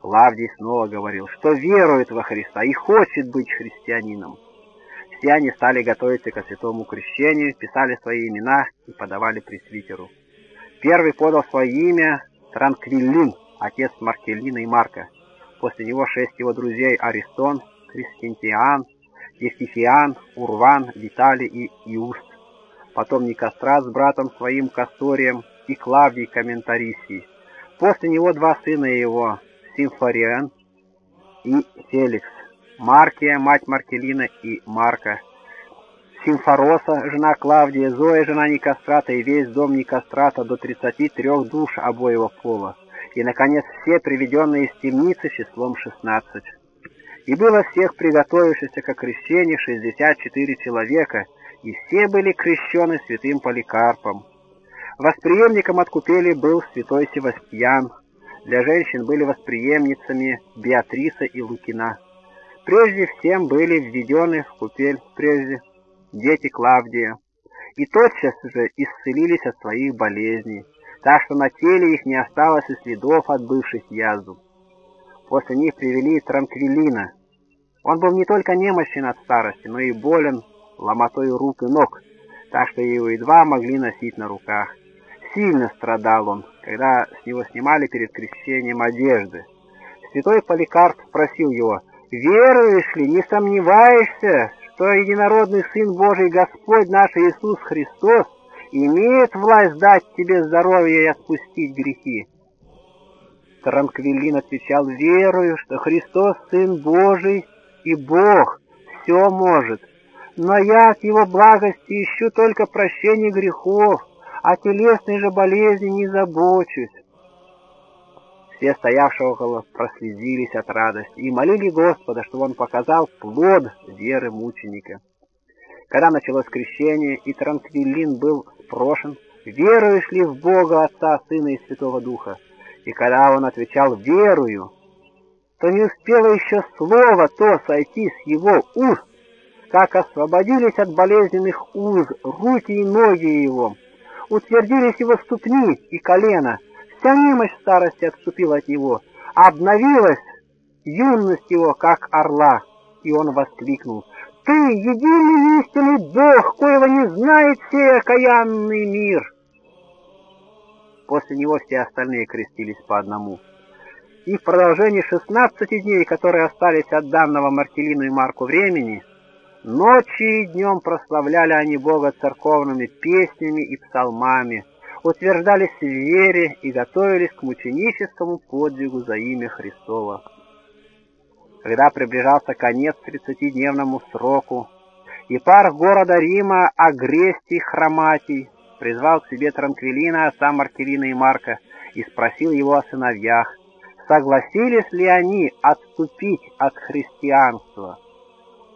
Клавдий снова говорил, что верует во Христа и хочет быть христианином. Все они стали готовиться ко святому крещению, писали свои имена и подавали пресвитеру. Первый подал свое имя Транквиллин, отец Маркелина и Марка. После него шесть его друзей Аристон, Кристинтиан, Евтифиан, Урван, Виталий и Иуст. Потом Никострат с братом своим Касторием, и Клавдий Комментарисий. После него два сына его, Симфориан и Феликс, Маркия, мать Маркелина и Марка, Симфороса, жена Клавдия, Зоя, жена Никострата и весь дом Никострата до 33 душ обоего пола, и, наконец, все приведенные из темницы числом 16. И было всех приготовившихся к крещению 64 человека, и все были крещены святым Поликарпом. Восприемником от купели был святой Севастьян. Для женщин были восприемницами Беатриса и Лукина. Прежде всем были введены в купель прежде дети Клавдия, и тотчас же исцелились от своих болезней, так что на теле их не осталось и следов от бывших язв. После них привели Транквилина. Он был не только немощен от старости, но и болен ломотой рук и ног, так что его едва могли носить на руках. Сильно страдал он, когда с него снимали перед крещением одежды. Святой Поликарп спросил его, «Веруешь ли, не сомневаешься, что единородный Сын Божий Господь наш Иисус Христос имеет власть дать тебе здоровье и отпустить грехи?» Транквилин отвечал, «Верую, что Христос Сын Божий и Бог все может, но я от Его благости ищу только прощения грехов, о телесной же болезни не забочусь. Все стоявшие около прослезились от радости и молили Господа, чтобы Он показал плод веры мученика. Когда началось крещение, и Транквилин был спрошен, «Веруешь ли в Бога Отца, Сына и Святого Духа?» И когда он отвечал «Верую», то не успело еще слово то сойти с его уст, как освободились от болезненных уз руки и ноги его, утвердились его ступни и колено, немощь старости отступила от него, обновилась юность его, как орла, и он воскликнул, «Ты, единый истинный Бог, коего не знает сей окаянный мир!» После него все остальные крестились по одному. И в продолжении шестнадцати дней, которые остались от данного Мартелину и Марку времени, Ночью и днем прославляли они Бога церковными песнями и псалмами, утверждались в вере и готовились к мученическому подвигу за имя Христова. Когда приближался конец тридцатидневному сроку, и пар города Рима Агрестий Хроматий призвал к себе Транквилина, отца Маркелина и Марка, и спросил его о сыновьях, согласились ли они отступить от христианства.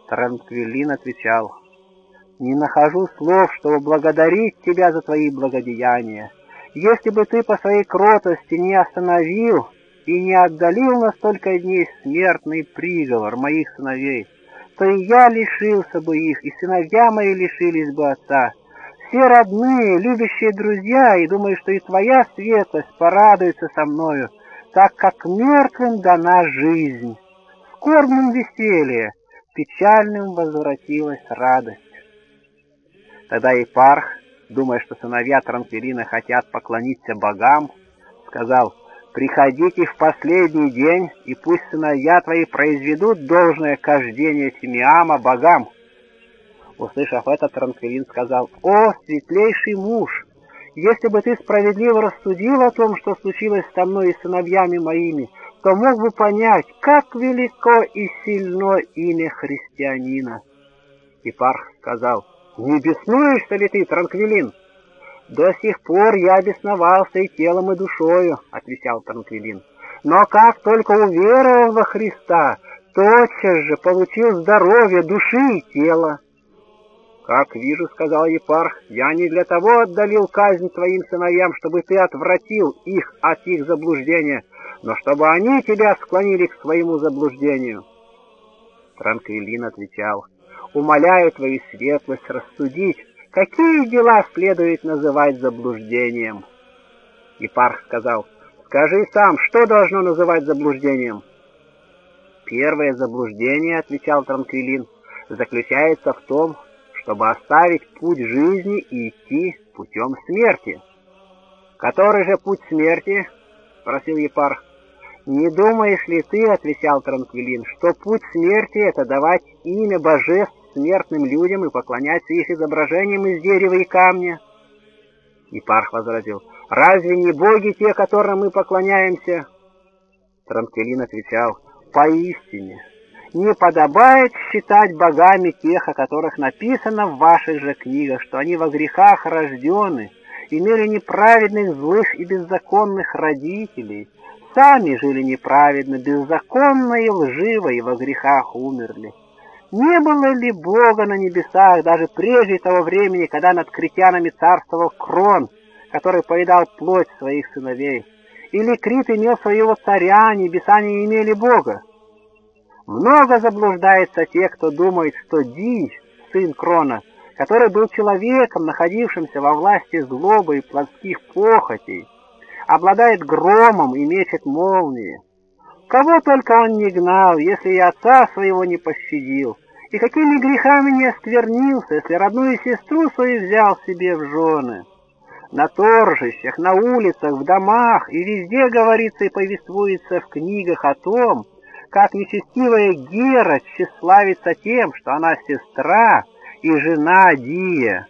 Транквилин отвечал, «Не нахожу слов, чтобы благодарить тебя за твои благодеяния. Если бы ты по своей кротости не остановил и не отдалил на столько дней смертный приговор моих сыновей, то и я лишился бы их, и сыновья мои лишились бы отца. Все родные, любящие друзья, и думаю, что и твоя светлость порадуется со мною, так как мертвым дана жизнь. Скорбным веселье, печальным возвратилась радость. Тогда Епарх, думая, что сыновья Транквилина хотят поклониться богам, сказал, «Приходите в последний день, и пусть сыновья твои произведут должное кождение Симеама богам». Услышав это, Транквилин сказал, «О, светлейший муж, если бы ты справедливо рассудил о том, что случилось со мной и сыновьями моими, то мог бы понять, как велико и сильно имя христианина. Ипарх сказал, «Не беснуешься ли ты, Транквилин?» «До сих пор я бесновался и телом, и душою», — отвечал Транквилин. «Но как только уверовал во Христа, тотчас же получил здоровье души и тела». «Как вижу, — сказал Епарх, — я не для того отдалил казнь твоим сыновьям, чтобы ты отвратил их от их заблуждения, но чтобы они тебя склонили к своему заблуждению. Транквилин отвечал, умоляю твою светлость рассудить, какие дела следует называть заблуждением. Епарх сказал, скажи сам, что должно называть заблуждением? Первое заблуждение, отвечал Транквилин, заключается в том, чтобы оставить путь жизни и идти путем смерти. Который же путь смерти? — спросил Епарх. «Не думаешь ли ты, — отвечал Транквилин, — что путь смерти — это давать имя божеств смертным людям и поклоняться их изображениям из дерева и камня?» Епарх возразил, «Разве не боги те, которым мы поклоняемся?» Транквилин отвечал, «Поистине, не подобает считать богами тех, о которых написано в ваших же книгах, что они во грехах рождены, имели неправедных, злых и беззаконных родителей, сами жили неправедно, беззаконно и лживо, и во грехах умерли. Не было ли Бога на небесах даже прежде того времени, когда над критянами царствовал Крон, который поедал плоть своих сыновей? Или Крит имел своего царя, небеса не имели Бога? Много заблуждается тех, кто думает, что Ди, сын Крона, который был человеком, находившимся во власти злобы и плотских похотей, обладает громом и мечет молнии. Кого только он не гнал, если и отца своего не пощадил, и какими грехами не осквернился, если родную сестру свою взял себе в жены. На торжищах, на улицах, в домах и везде говорится и повествуется в книгах о том, как нечестивая Гера тщеславится тем, что она сестра и жена Дия.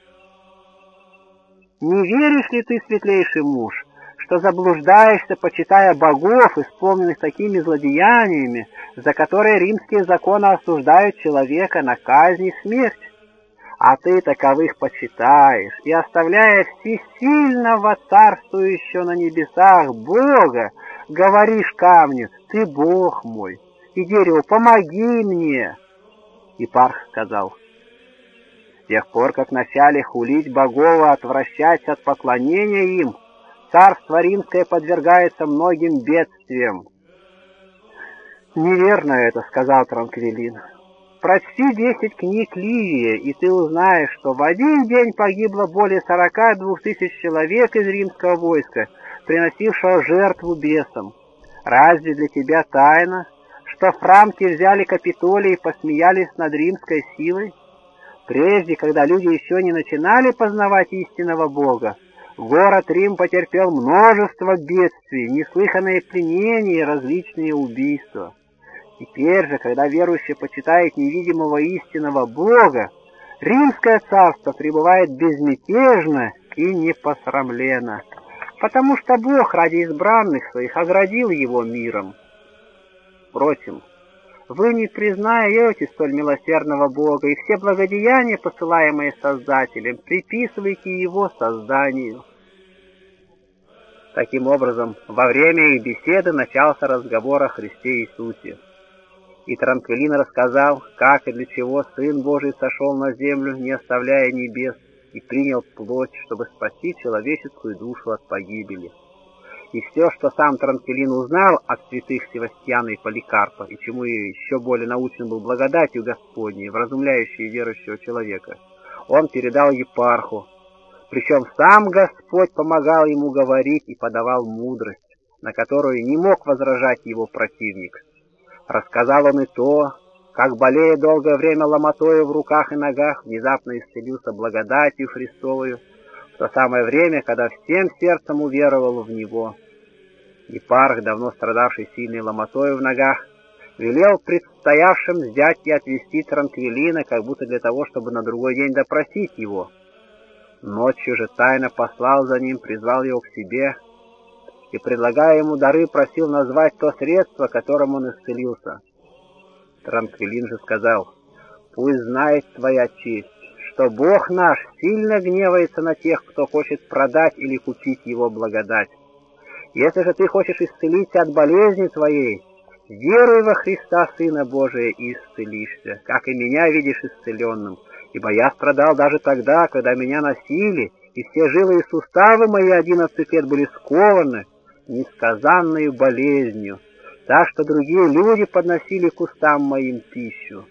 Не веришь ли ты, светлейший муж, что заблуждаешься, почитая богов, исполненных такими злодеяниями, за которые римские законы осуждают человека на казнь и смерть. А ты таковых почитаешь, и, оставляя всесильного царствующего на небесах Бога, говоришь камню, ты Бог мой, и дереву, помоги мне. И Парх сказал, с тех пор, как начали хулить богов и отвращать от поклонения им, Царство римское подвергается многим бедствиям. «Неверно это», — сказал Транквилин. «Прочти десять книг Ливия, и ты узнаешь, что в один день погибло более сорока двух тысяч человек из римского войска, приносившего жертву бесам. Разве для тебя тайна, что франки взяли Капитолий и посмеялись над римской силой? Прежде, когда люди еще не начинали познавать истинного Бога, Город Рим потерпел множество бедствий, неслыханные пленения и различные убийства. Теперь же, когда верующий почитает невидимого истинного Бога, римское царство пребывает безмятежно и непосрамленно, потому что Бог ради избранных своих оградил его миром. Впрочем, вы не признаете столь милосердного Бога, и все благодеяния, посылаемые Создателем, приписываете Его созданию. Таким образом, во время их беседы начался разговор о Христе Иисусе. И Транквилин рассказал, как и для чего Сын Божий сошел на землю, не оставляя небес, и принял плоть, чтобы спасти человеческую душу от погибели. И все, что сам Транквилин узнал от святых Севастьяна и Поликарпа, и чему еще более научен был благодатью Господней, вразумляющей верующего человека, он передал епарху, причем сам Господь помогал ему говорить и подавал мудрость, на которую не мог возражать его противник. Рассказал он и то, как, болея долгое время ломотою в руках и ногах, внезапно исцелился благодатью Христовою, в то самое время, когда всем сердцем уверовал в Него. Епарх, давно страдавший сильной ломотою в ногах, велел предстоявшим взять и отвезти Транквилина, как будто для того, чтобы на другой день допросить его. Ночью же тайно послал за ним, призвал его к себе и, предлагая ему дары, просил назвать то средство, которым он исцелился. Транквилин же сказал, «Пусть знает твоя честь, что Бог наш сильно гневается на тех, кто хочет продать или купить его благодать. Если же ты хочешь исцелиться от болезни твоей, веруй во Христа, Сына Божия, и исцелишься, как и меня видишь исцеленным, ибо я страдал даже тогда, когда меня носили, и все жилы и суставы мои одиннадцать лет были скованы несказанной болезнью, так что другие люди подносили к устам моим пищу.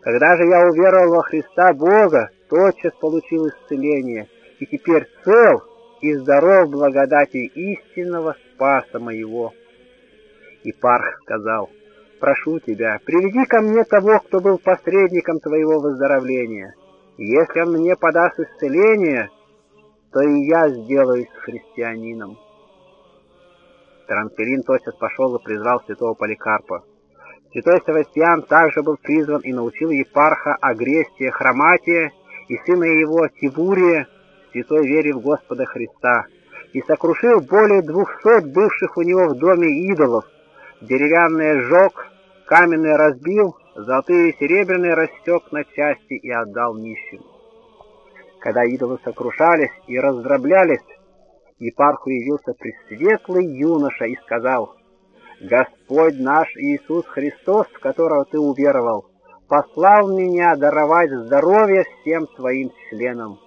Когда же я уверовал во Христа Бога, тотчас получил исцеление, и теперь цел и здоров благодати истинного Спаса моего. И Парх сказал, прошу тебя, приведи ко мне того, кто был посредником твоего выздоровления. Если он мне подаст исцеление, то и я сделаюсь христианином. Транквилин тотчас пошел и призвал святого Поликарпа. Святой Севастьян также был призван и научил епарха Агрестия Хроматия и сына его Тибурия святой вере в Господа Христа и сокрушил более двухсот бывших у него в доме идолов, деревянное сжег, каменное разбил, золотые и серебряные рассек на части и отдал нищим. Когда идолы сокрушались и раздроблялись, епарху явился пресветлый юноша и сказал, «Господь наш Иисус Христос, в которого ты уверовал, послал меня даровать здоровье всем своим членам».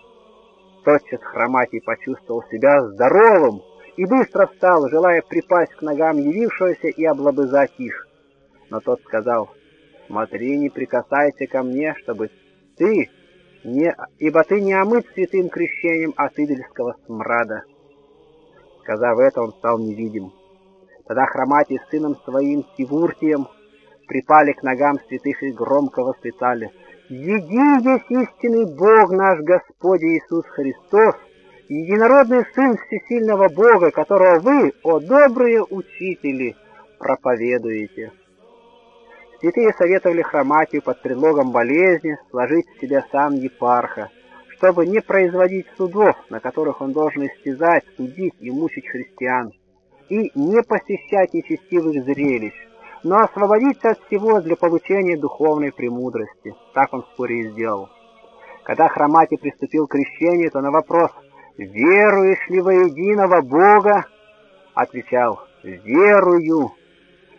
Тотчас Хроматий почувствовал себя здоровым и быстро встал, желая припасть к ногам явившегося и облобызать их. Но тот сказал, «Смотри, не прикасайся ко мне, чтобы ты, не, ибо ты не омыт святым крещением от идольского смрада». Сказав это, он стал невидим. Тогда Хроматий с сыном своим Сивуртием припали к ногам святых и громко восклицали «Един есть истинный Бог наш Господь Иисус Христос, единородный Сын Всесильного Бога, которого вы, о добрые учители, проповедуете». Святые советовали Хроматию под предлогом болезни сложить в себя сан епарха, чтобы не производить судов, на которых он должен истязать, судить и мучить христиан, и не посещать нечестивых зрелищ, но освободиться от всего для получения духовной премудрости. Так он вскоре и сделал. Когда Хроматий приступил к крещению, то на вопрос «Веруешь ли во единого Бога?» отвечал «Верую».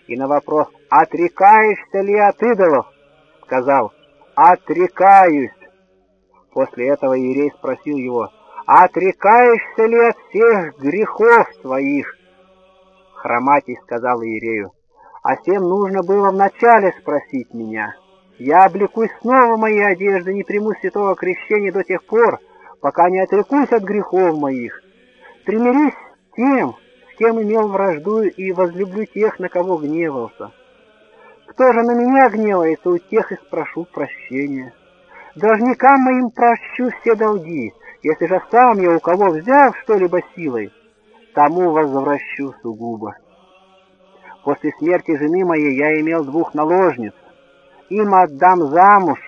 И на вопрос «Отрекаешься ли от идолов?» сказал «Отрекаюсь». После этого Иерей спросил его, «Отрекаешься ли от всех грехов твоих?» Хроматий сказал Иерею, «А тем нужно было вначале спросить меня. Я облекусь снова в мои одежды, не приму святого крещения до тех пор, пока не отрекусь от грехов моих. Примирись с тем, с кем имел вражду, и возлюблю тех, на кого гневался. Кто же на меня гневается, у тех и спрошу прощения». Должникам моим прощу все долги, если же сам я у кого взяв что-либо силой, тому возвращу сугубо. После смерти жены моей я имел двух наложниц, им отдам замуж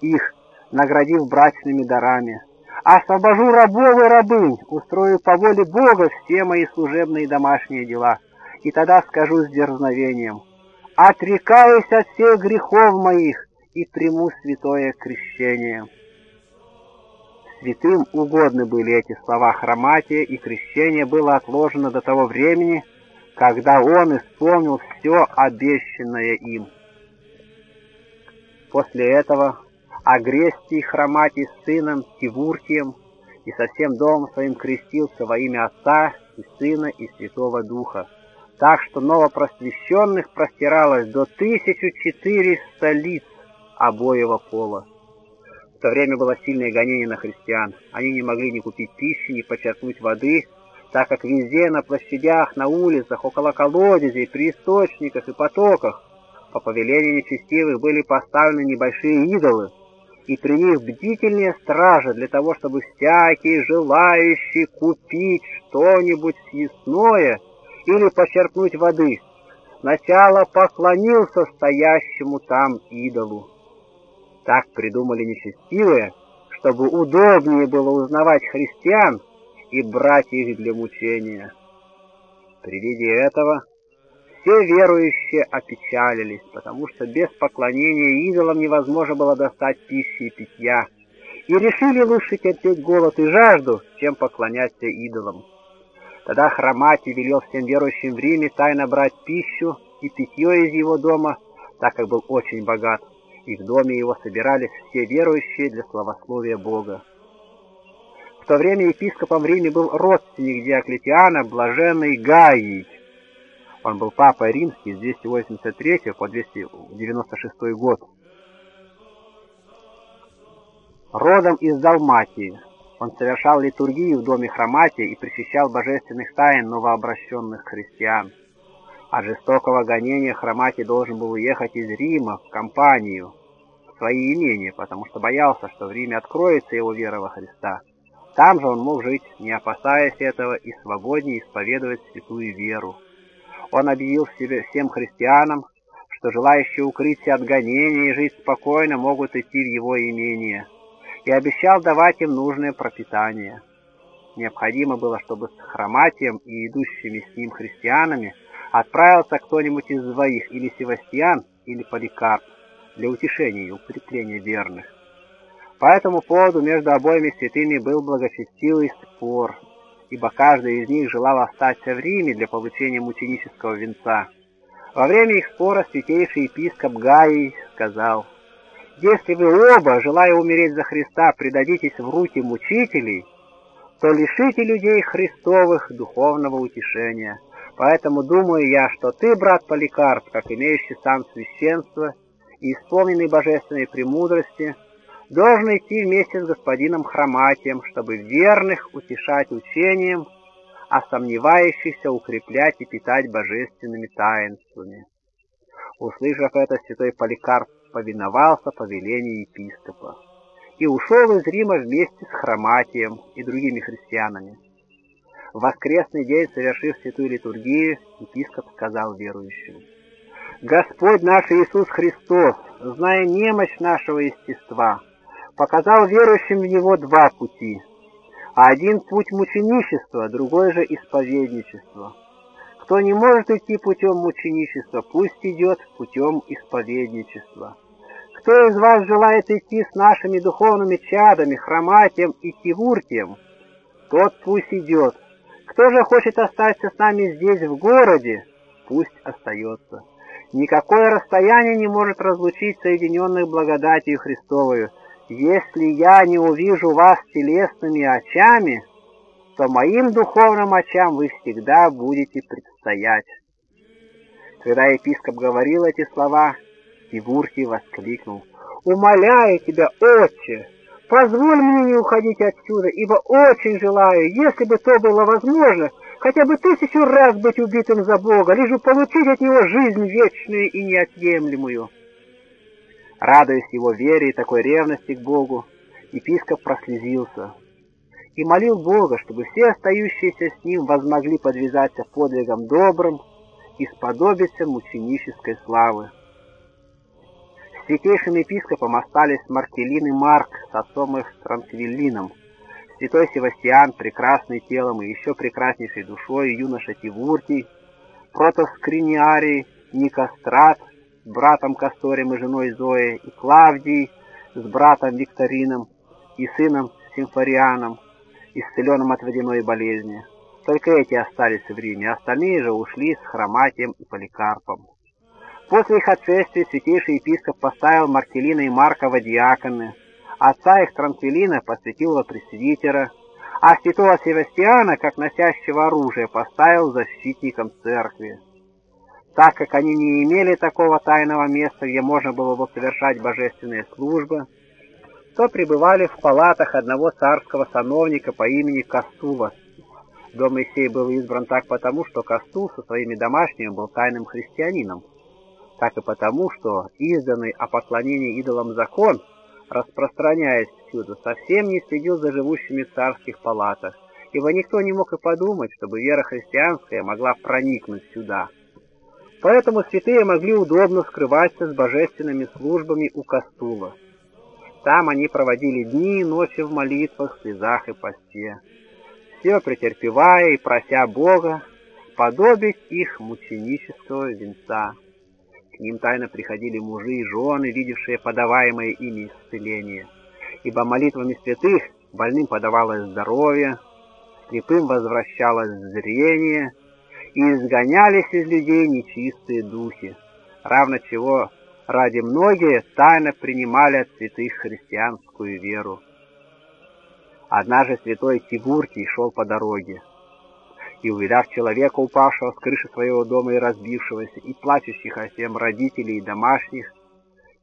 их, наградив брачными дарами. Освобожу рабов и рабынь, устрою по воле Бога все мои служебные домашние дела, и тогда скажу с дерзновением, отрекаюсь от всех грехов моих, и приму святое крещение. Святым угодны были эти слова хроматия, и крещение было отложено до того времени, когда он исполнил все обещанное им. После этого Агрестий Хроматий с сыном Тивуртием и со всем домом своим крестился во имя Отца и Сына и Святого Духа, так что новопросвещенных простиралось до 1400 лиц обоего пола. В то время было сильное гонение на христиан. Они не могли ни купить пищи, ни почерпнуть воды, так как везде, на площадях, на улицах, около колодезей, при источниках и потоках, по повелению нечестивых были поставлены небольшие идолы, и при них бдительнее стража для того, чтобы всякий желающий купить что-нибудь съестное или почерпнуть воды, сначала поклонился стоящему там идолу. Так придумали нечестивые, чтобы удобнее было узнавать христиан и брать их для мучения. При виде этого все верующие опечалились, потому что без поклонения идолам невозможно было достать пищи и питья, и решили лучше терпеть голод и жажду, чем поклоняться идолам. Тогда Хроматий велел всем верующим в Риме тайно брать пищу и питье из его дома, так как был очень богат и в доме его собирались все верующие для славословия Бога. В то время епископом в Риме был родственник Диоклетиана, блаженный Гаий. Он был папой римский с 283 по 296 год. Родом из Далматии. Он совершал литургию в доме Хроматия и причащал божественных тайн новообращенных христиан. От жестокого гонения Хроматий должен был уехать из Рима в компанию, в свои имения, потому что боялся, что в Риме откроется его вера во Христа. Там же он мог жить, не опасаясь этого, и свободнее исповедовать святую веру. Он объявил себе всем христианам, что желающие укрыться от гонения и жить спокойно могут идти в его имение, и обещал давать им нужное пропитание. Необходимо было, чтобы с Хроматием и идущими с ним христианами отправился кто-нибудь из двоих, или Севастьян, или Поликарп, для утешения и укрепления верных. По этому поводу между обоими святыми был благочестивый спор, ибо каждый из них желал остаться в Риме для получения мученического венца. Во время их спора святейший епископ Гаий сказал, «Если вы оба, желая умереть за Христа, предадитесь в руки мучителей, то лишите людей Христовых духовного утешения». Поэтому думаю я, что ты, брат Поликарп, как имеющий сам священство и исполненный божественной премудрости, должен идти вместе с господином Хроматием, чтобы верных утешать учением, а сомневающихся укреплять и питать божественными таинствами. Услышав это, святой Поликарп повиновался повелению епископа и ушел из Рима вместе с Хроматием и другими христианами. В воскресный день, совершив святую литургию, епископ сказал верующим, «Господь наш Иисус Христос, зная немощь нашего естества, показал верующим в Него два пути. Один путь мученичества, другой же исповедничество. Кто не может идти путем мученичества, пусть идет путем исповедничества. Кто из вас желает идти с нашими духовными чадами, хроматием и кивуртием, тот пусть идет, кто же хочет остаться с нами здесь, в городе, пусть остается. Никакое расстояние не может разлучить соединенных благодатью Христовою. Если я не увижу вас телесными очами, то моим духовным очам вы всегда будете предстоять. Когда епископ говорил эти слова, Ивурхий воскликнул, «Умоляю тебя, отче, Позволь мне не уходить отсюда, ибо очень желаю, если бы то было возможно, хотя бы тысячу раз быть убитым за Бога, лишь бы получить от Него жизнь вечную и неотъемлемую. Радуясь его вере и такой ревности к Богу, епископ прослезился и молил Бога, чтобы все остающиеся с ним возмогли подвязаться подвигом добрым и сподобиться мученической славы. Святейшим епископом остались Маркелин и Марк с отцом их Транквиллином, святой Севастьян, прекрасный телом и еще прекраснейшей душой, юноша Тивуртий, протоскриниарий Никострат с братом Касторием и женой Зоей, и Клавдий с братом Викторином и сыном Симфорианом, исцеленным от водяной болезни. Только эти остались в Риме, остальные же ушли с Хроматием и Поликарпом. После их отшествия святейший епископ поставил Мартелина и Маркова диаконы, отца их Транквилина посвятил во пресвитера, а святого Севастиана, как носящего оружие, поставил защитником церкви. Так как они не имели такого тайного места, где можно было бы совершать божественные службы, то пребывали в палатах одного царского сановника по имени Кастувас. Дом Моисея был избран так потому, что Кастул со своими домашними был тайным христианином, так и потому, что изданный о поклонении идолам закон, распространяясь всюду, совсем не следил за живущими в царских палатах, ибо никто не мог и подумать, чтобы вера христианская могла проникнуть сюда. Поэтому святые могли удобно скрываться с божественными службами у Кастула. Там они проводили дни и ночи в молитвах, слезах и посте, все претерпевая и прося Бога подобить их мученического венца. К ним тайно приходили мужи и жены, видевшие подаваемое ими исцеление, ибо молитвами святых больным подавалось здоровье, слепым возвращалось зрение, и изгонялись из людей нечистые духи, равно чего ради многие тайно принимали от святых христианскую веру. Однажды святой Тибуртий шел по дороге, и, увидав человека, упавшего с крыши своего дома и разбившегося, и плачущих о всем родителей и домашних,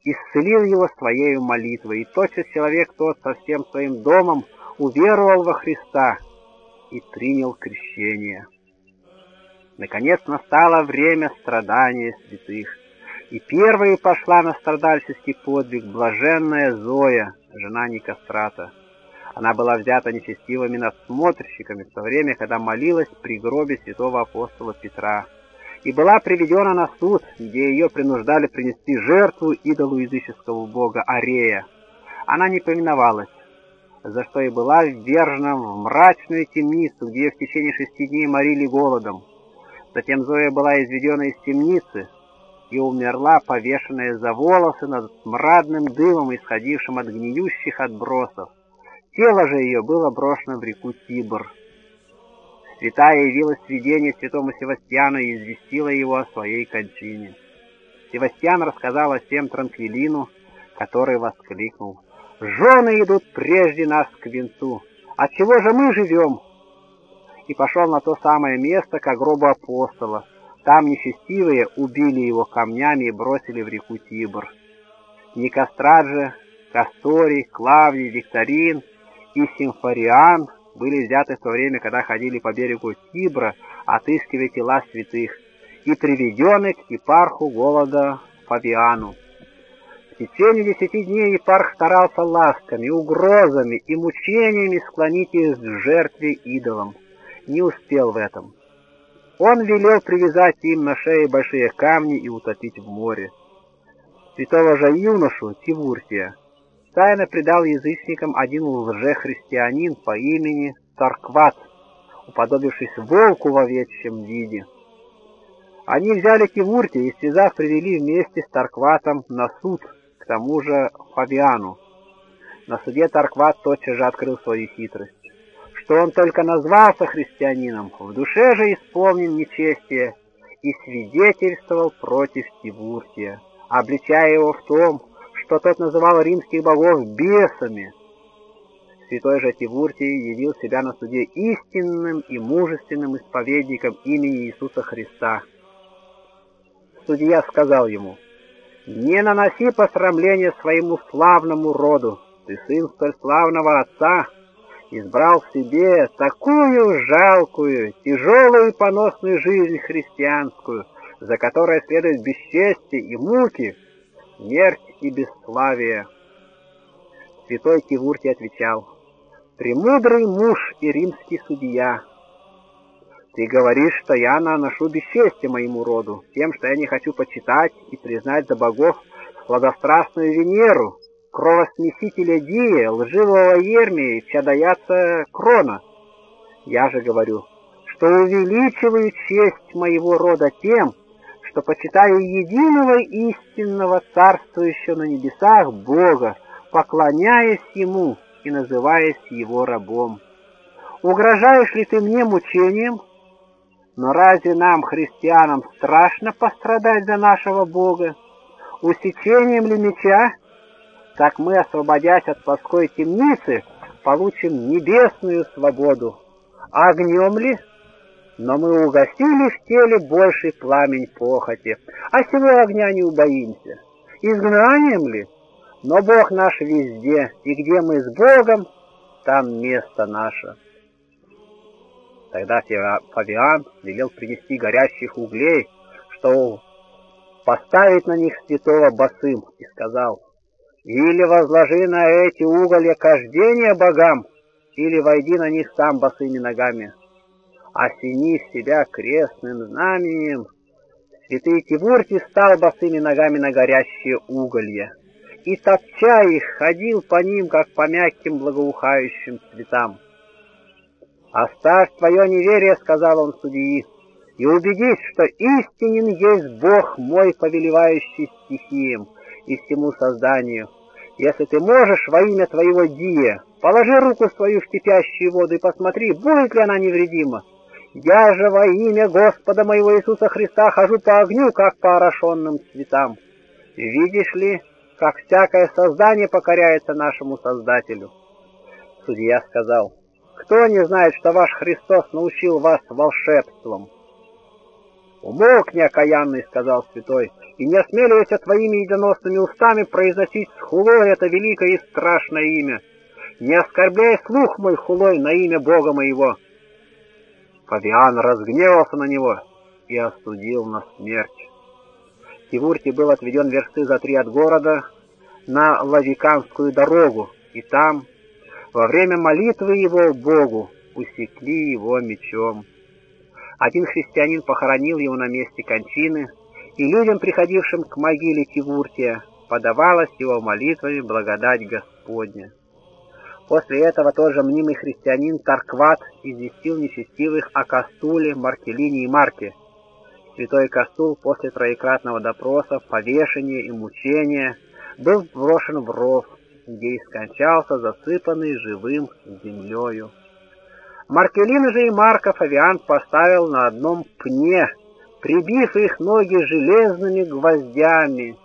исцелил его своей молитвой, и тотчас человек тот со всем своим домом уверовал во Христа и принял крещение. Наконец настало время страдания святых, и первой пошла на страдальческий подвиг блаженная Зоя, жена Никострата. Она была взята нечестивыми надсмотрщиками в то время, когда молилась при гробе святого апостола Петра, и была приведена на суд, где ее принуждали принести жертву идолу языческого бога Арея. Она не повиновалась, за что и была ввержена в мрачную темницу, где в течение шести дней морили голодом. Затем Зоя была изведена из темницы и умерла, повешенная за волосы над смрадным дымом, исходившим от гниющих отбросов. Тело же ее было брошено в реку Тибр. Святая явилась в видение святому Севастьяну и известила его о своей кончине. Севастьян рассказал о всем Транквилину, который воскликнул. «Жены идут прежде нас к венцу. Отчего же мы живем?» И пошел на то самое место, к гробу апостола. Там нечестивые убили его камнями и бросили в реку Тибр. Никостраджи, Касторий, Клавдий, Викторин — и Симфориан были взяты в то время, когда ходили по берегу Тибра, отыскивая тела святых, и приведены к епарху голода Фавиану. В течение десяти дней епарх старался ласками, угрозами и мучениями склонить их к жертве идолам. Не успел в этом. Он велел привязать им на шее большие камни и утопить в море. Святого же юношу Тивуртия тайно предал язычникам один лжехристианин по имени Таркват, уподобившись волку в овечьем виде. Они взяли Кивурти и, связав, привели вместе с Таркватом на суд, к тому же Фабиану. На суде Таркват тотчас же открыл свою хитрость. Что он только назвался христианином, в душе же исполнен нечестие и свидетельствовал против Тивуртия, обличая его в том, что тот называл римских богов бесами. Святой же Тивуртий явил себя на суде истинным и мужественным исповедником имени Иисуса Христа. Судья сказал ему, «Не наноси посрамления своему славному роду, ты сын столь славного отца, избрал себе такую жалкую, тяжелую и поносную жизнь христианскую, за которой следует бесчестие и муки, смерть и бесславие. Святой Кивуртий отвечал, «Премудрый муж и римский судья, ты говоришь, что я наношу бесчестие моему роду, тем, что я не хочу почитать и признать за богов сладострастную Венеру, кровосмесителя Дия, лживого Ермия и чадояца Крона. Я же говорю, что увеличиваю честь моего рода тем, что почитаю единого истинного царствующего на небесах Бога, поклоняясь Ему и называясь его рабом. Угрожаешь ли ты мне мучением? Но разве нам, христианам, страшно пострадать за нашего Бога? Усечением ли меча? Так мы, освободясь от плоской темницы, получим небесную свободу. Огнем ли? Но мы угасили в теле больший пламень похоти, а сего огня не убоимся. Изгнанием ли? Но Бог наш везде, и где мы с Богом, там место наше. Тогда Фавиан велел принести горящих углей, что поставить на них святого босым, и сказал, «Или возложи на эти уголья кождение богам, или войди на них сам босыми ногами, осенив себя крестным знаменем». Святый Тивурти стал босыми ногами на горящие уголья, и, топча их, ходил по ним, как по мягким благоухающим цветам. «Оставь твое неверие», — сказал он судьи, — «и убедись, что истинен есть Бог мой, повелевающий стихиям и всему созданию. Если ты можешь во имя твоего Дия, положи руку свою в кипящую воду и посмотри, будет ли она невредима. Я же во имя Господа моего Иисуса Христа хожу по огню, как по орошенным цветам. Видишь ли, как всякое создание покоряется нашему Создателю?» Судья сказал, — кто не знает, что ваш Христос научил вас волшебством? «Умолкни, окаянный», — сказал святой, — «и не осмеливайся твоими единосными устами произносить с хулой это великое и страшное имя. Не оскорбляй слух мой хулой на имя Бога моего». Фавиан разгневался на него и осудил на смерть. Тивурти был отведен версты за три от города на Лавиканскую дорогу, и там, во время молитвы его Богу усекли его мечом. Один христианин похоронил его на месте кончины, и людям, приходившим к могиле Тивуртия, подавалась его молитвами благодать Господня. После этого тоже мнимый христианин Таркват известил нечестивых о Кастуле, Маркелине и Марке. Святой Кастул после троекратного допроса, повешения и мучения был брошен в ров, где и скончался засыпанный живым землею. Маркелин же и Марков авиант поставил на одном пне, прибив их ноги железными гвоздями,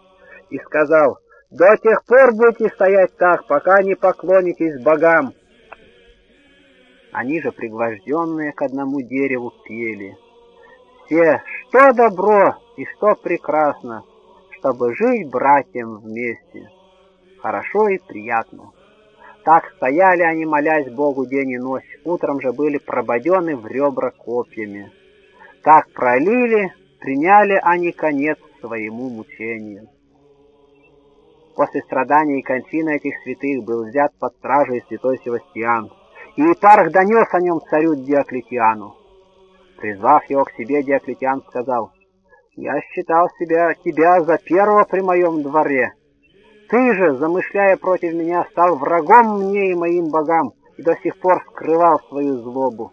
и сказал, «До тех пор будете стоять так, пока не поклонитесь богам». Они же, пригвожденные к одному дереву, пели. Все, что добро и что прекрасно, чтобы жить братьям вместе хорошо и приятно. Так стояли они, молясь Богу день и ночь, утром же были прободены в ребра копьями. Так пролили, приняли они конец своему мучению. После страдания и кончины этих святых был взят под стражей святой Севастьян, и Ипарх донес о нем царю Диоклетиану. Призвав его к себе, Диоклетиан сказал, «Я считал себя, тебя за первого при моем дворе, ты же, замышляя против меня, стал врагом мне и моим богам и до сих пор скрывал свою злобу.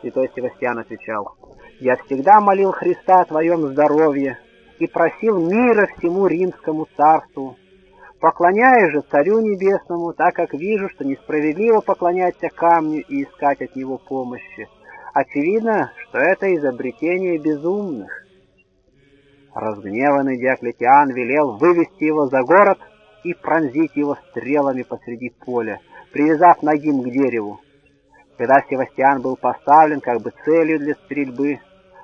Святой Севастьян отвечал, «Я всегда молил Христа о твоем здоровье и просил мира всему римскому царству. Поклоняюсь же Царю Небесному, так как вижу, что несправедливо поклоняться камню и искать от него помощи. Очевидно, что это изобретение безумных. Разгневанный Диоклетиан велел вывести его за город и пронзить его стрелами посреди поля, привязав ногим к дереву. Когда Севастьян был поставлен как бы целью для стрельбы,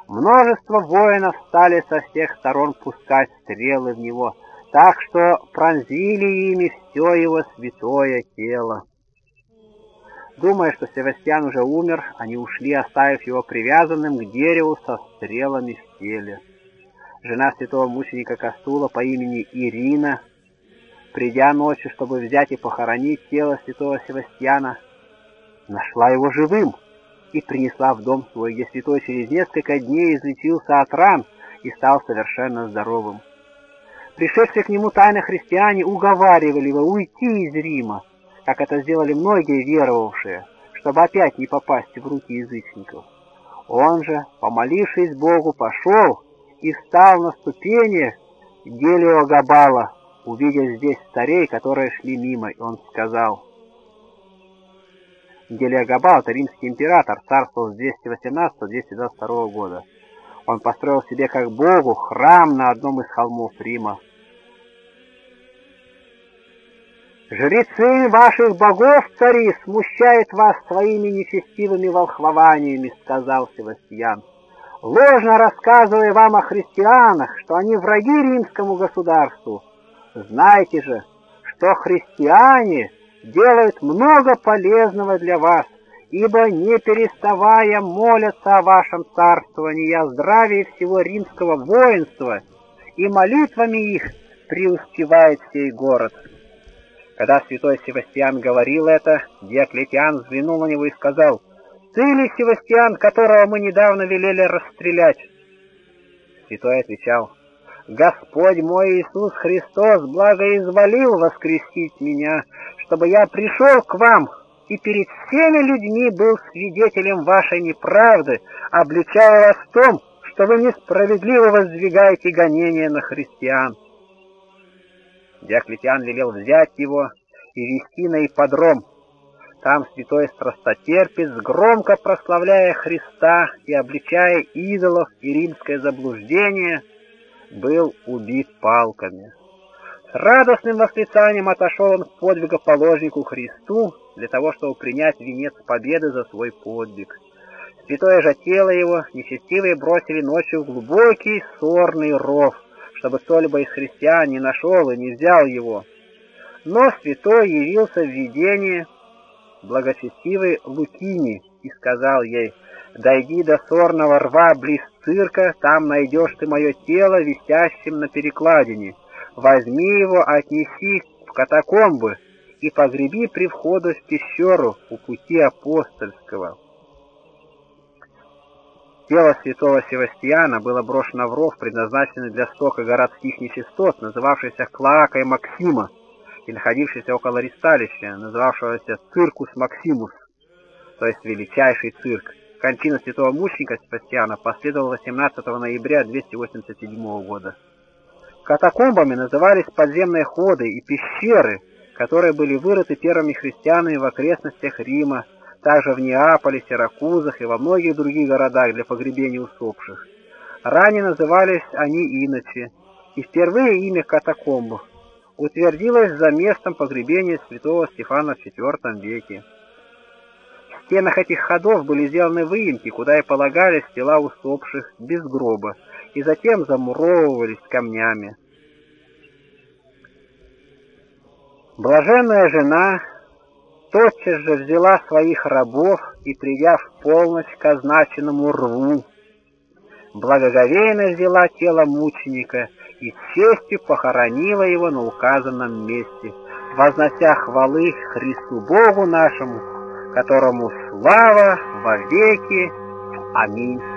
множество воинов стали со всех сторон пускать стрелы в него, так что пронзили ими все его святое тело. Думая, что Севастьян уже умер, они ушли, оставив его привязанным к дереву со стрелами в теле жена святого мученика Кастула по имени Ирина, придя ночью, чтобы взять и похоронить тело святого Севастьяна, нашла его живым и принесла в дом свой, где святой через несколько дней излечился от ран и стал совершенно здоровым. Пришедшие к нему тайно христиане уговаривали его уйти из Рима, как это сделали многие веровавшие, чтобы опять не попасть в руки язычников. Он же, помолившись Богу, пошел и встал на ступени Гелиогабала, увидев здесь старей, которые шли мимо, и он сказал, Гелиогабал — это римский император, царствовал с 218-222 года. Он построил себе как богу храм на одном из холмов Рима. «Жрецы ваших богов, цари, смущают вас своими нечестивыми волхвованиями», — сказал Севастьян. «Ложно рассказывая вам о христианах, что они враги римскому государству. Знайте же, что христиане делают много полезного для вас, ибо не переставая молятся о вашем царствовании и о здравии всего римского воинства, и молитвами их преуспевает сей город». Когда святой Севастьян говорил это, Диоклетиан взглянул на него и сказал, «Ты ли Севастьян, которого мы недавно велели расстрелять?» Святой отвечал, «Господь мой Иисус Христос благоизволил воскресить меня, чтобы я пришел к вам и перед всеми людьми был свидетелем вашей неправды, обличая вас в том, что вы несправедливо воздвигаете гонения на христиан». Диоклетиан велел взять его и вести на ипподром. Там святой страстотерпец, громко прославляя Христа и обличая идолов и римское заблуждение, был убит палками. С радостным восклицанием отошел он к подвигоположнику Христу для того, чтобы принять венец победы за свой подвиг. Святое же тело его нечестивые бросили ночью в глубокий сорный ров, чтобы кто-либо из христиан не нашел и не взял его. Но святой явился в видении благочестивой Лукини и сказал ей, «Дойди до сорного рва близ цирка, там найдешь ты мое тело, висящим на перекладине. Возьми его, отнеси в катакомбы и погреби при входу в пещеру у пути апостольского». Тело святого Севастьяна было брошено в ров, предназначенный для стока городских нечистот, называвшийся Клоакой Максима, и находившийся около ристалища, называвшегося Circus Maximus, то есть величайший цирк. Кончина святого мученика Севастьяна последовала 18 ноября 287 года. Катакомбами назывались подземные ходы и пещеры, которые были вырыты первыми христианами в окрестностях Рима, также в Неаполе, Сиракузах и во многих других городах для погребения усопших. Ранее назывались они иначе, и впервые имя катакомб утвердилось за местом погребения святого Стефана в IV веке. В стенах этих ходов были сделаны выемки, куда и полагались тела усопших без гроба, и затем замуровывались камнями. Блаженная жена тотчас же взяла своих рабов и, придя в полночь к означенному рву, благоговейно взяла тело мученика и честью похоронила его на указанном месте, вознося хвалы Христу Богу нашему, которому слава во веки. Аминь.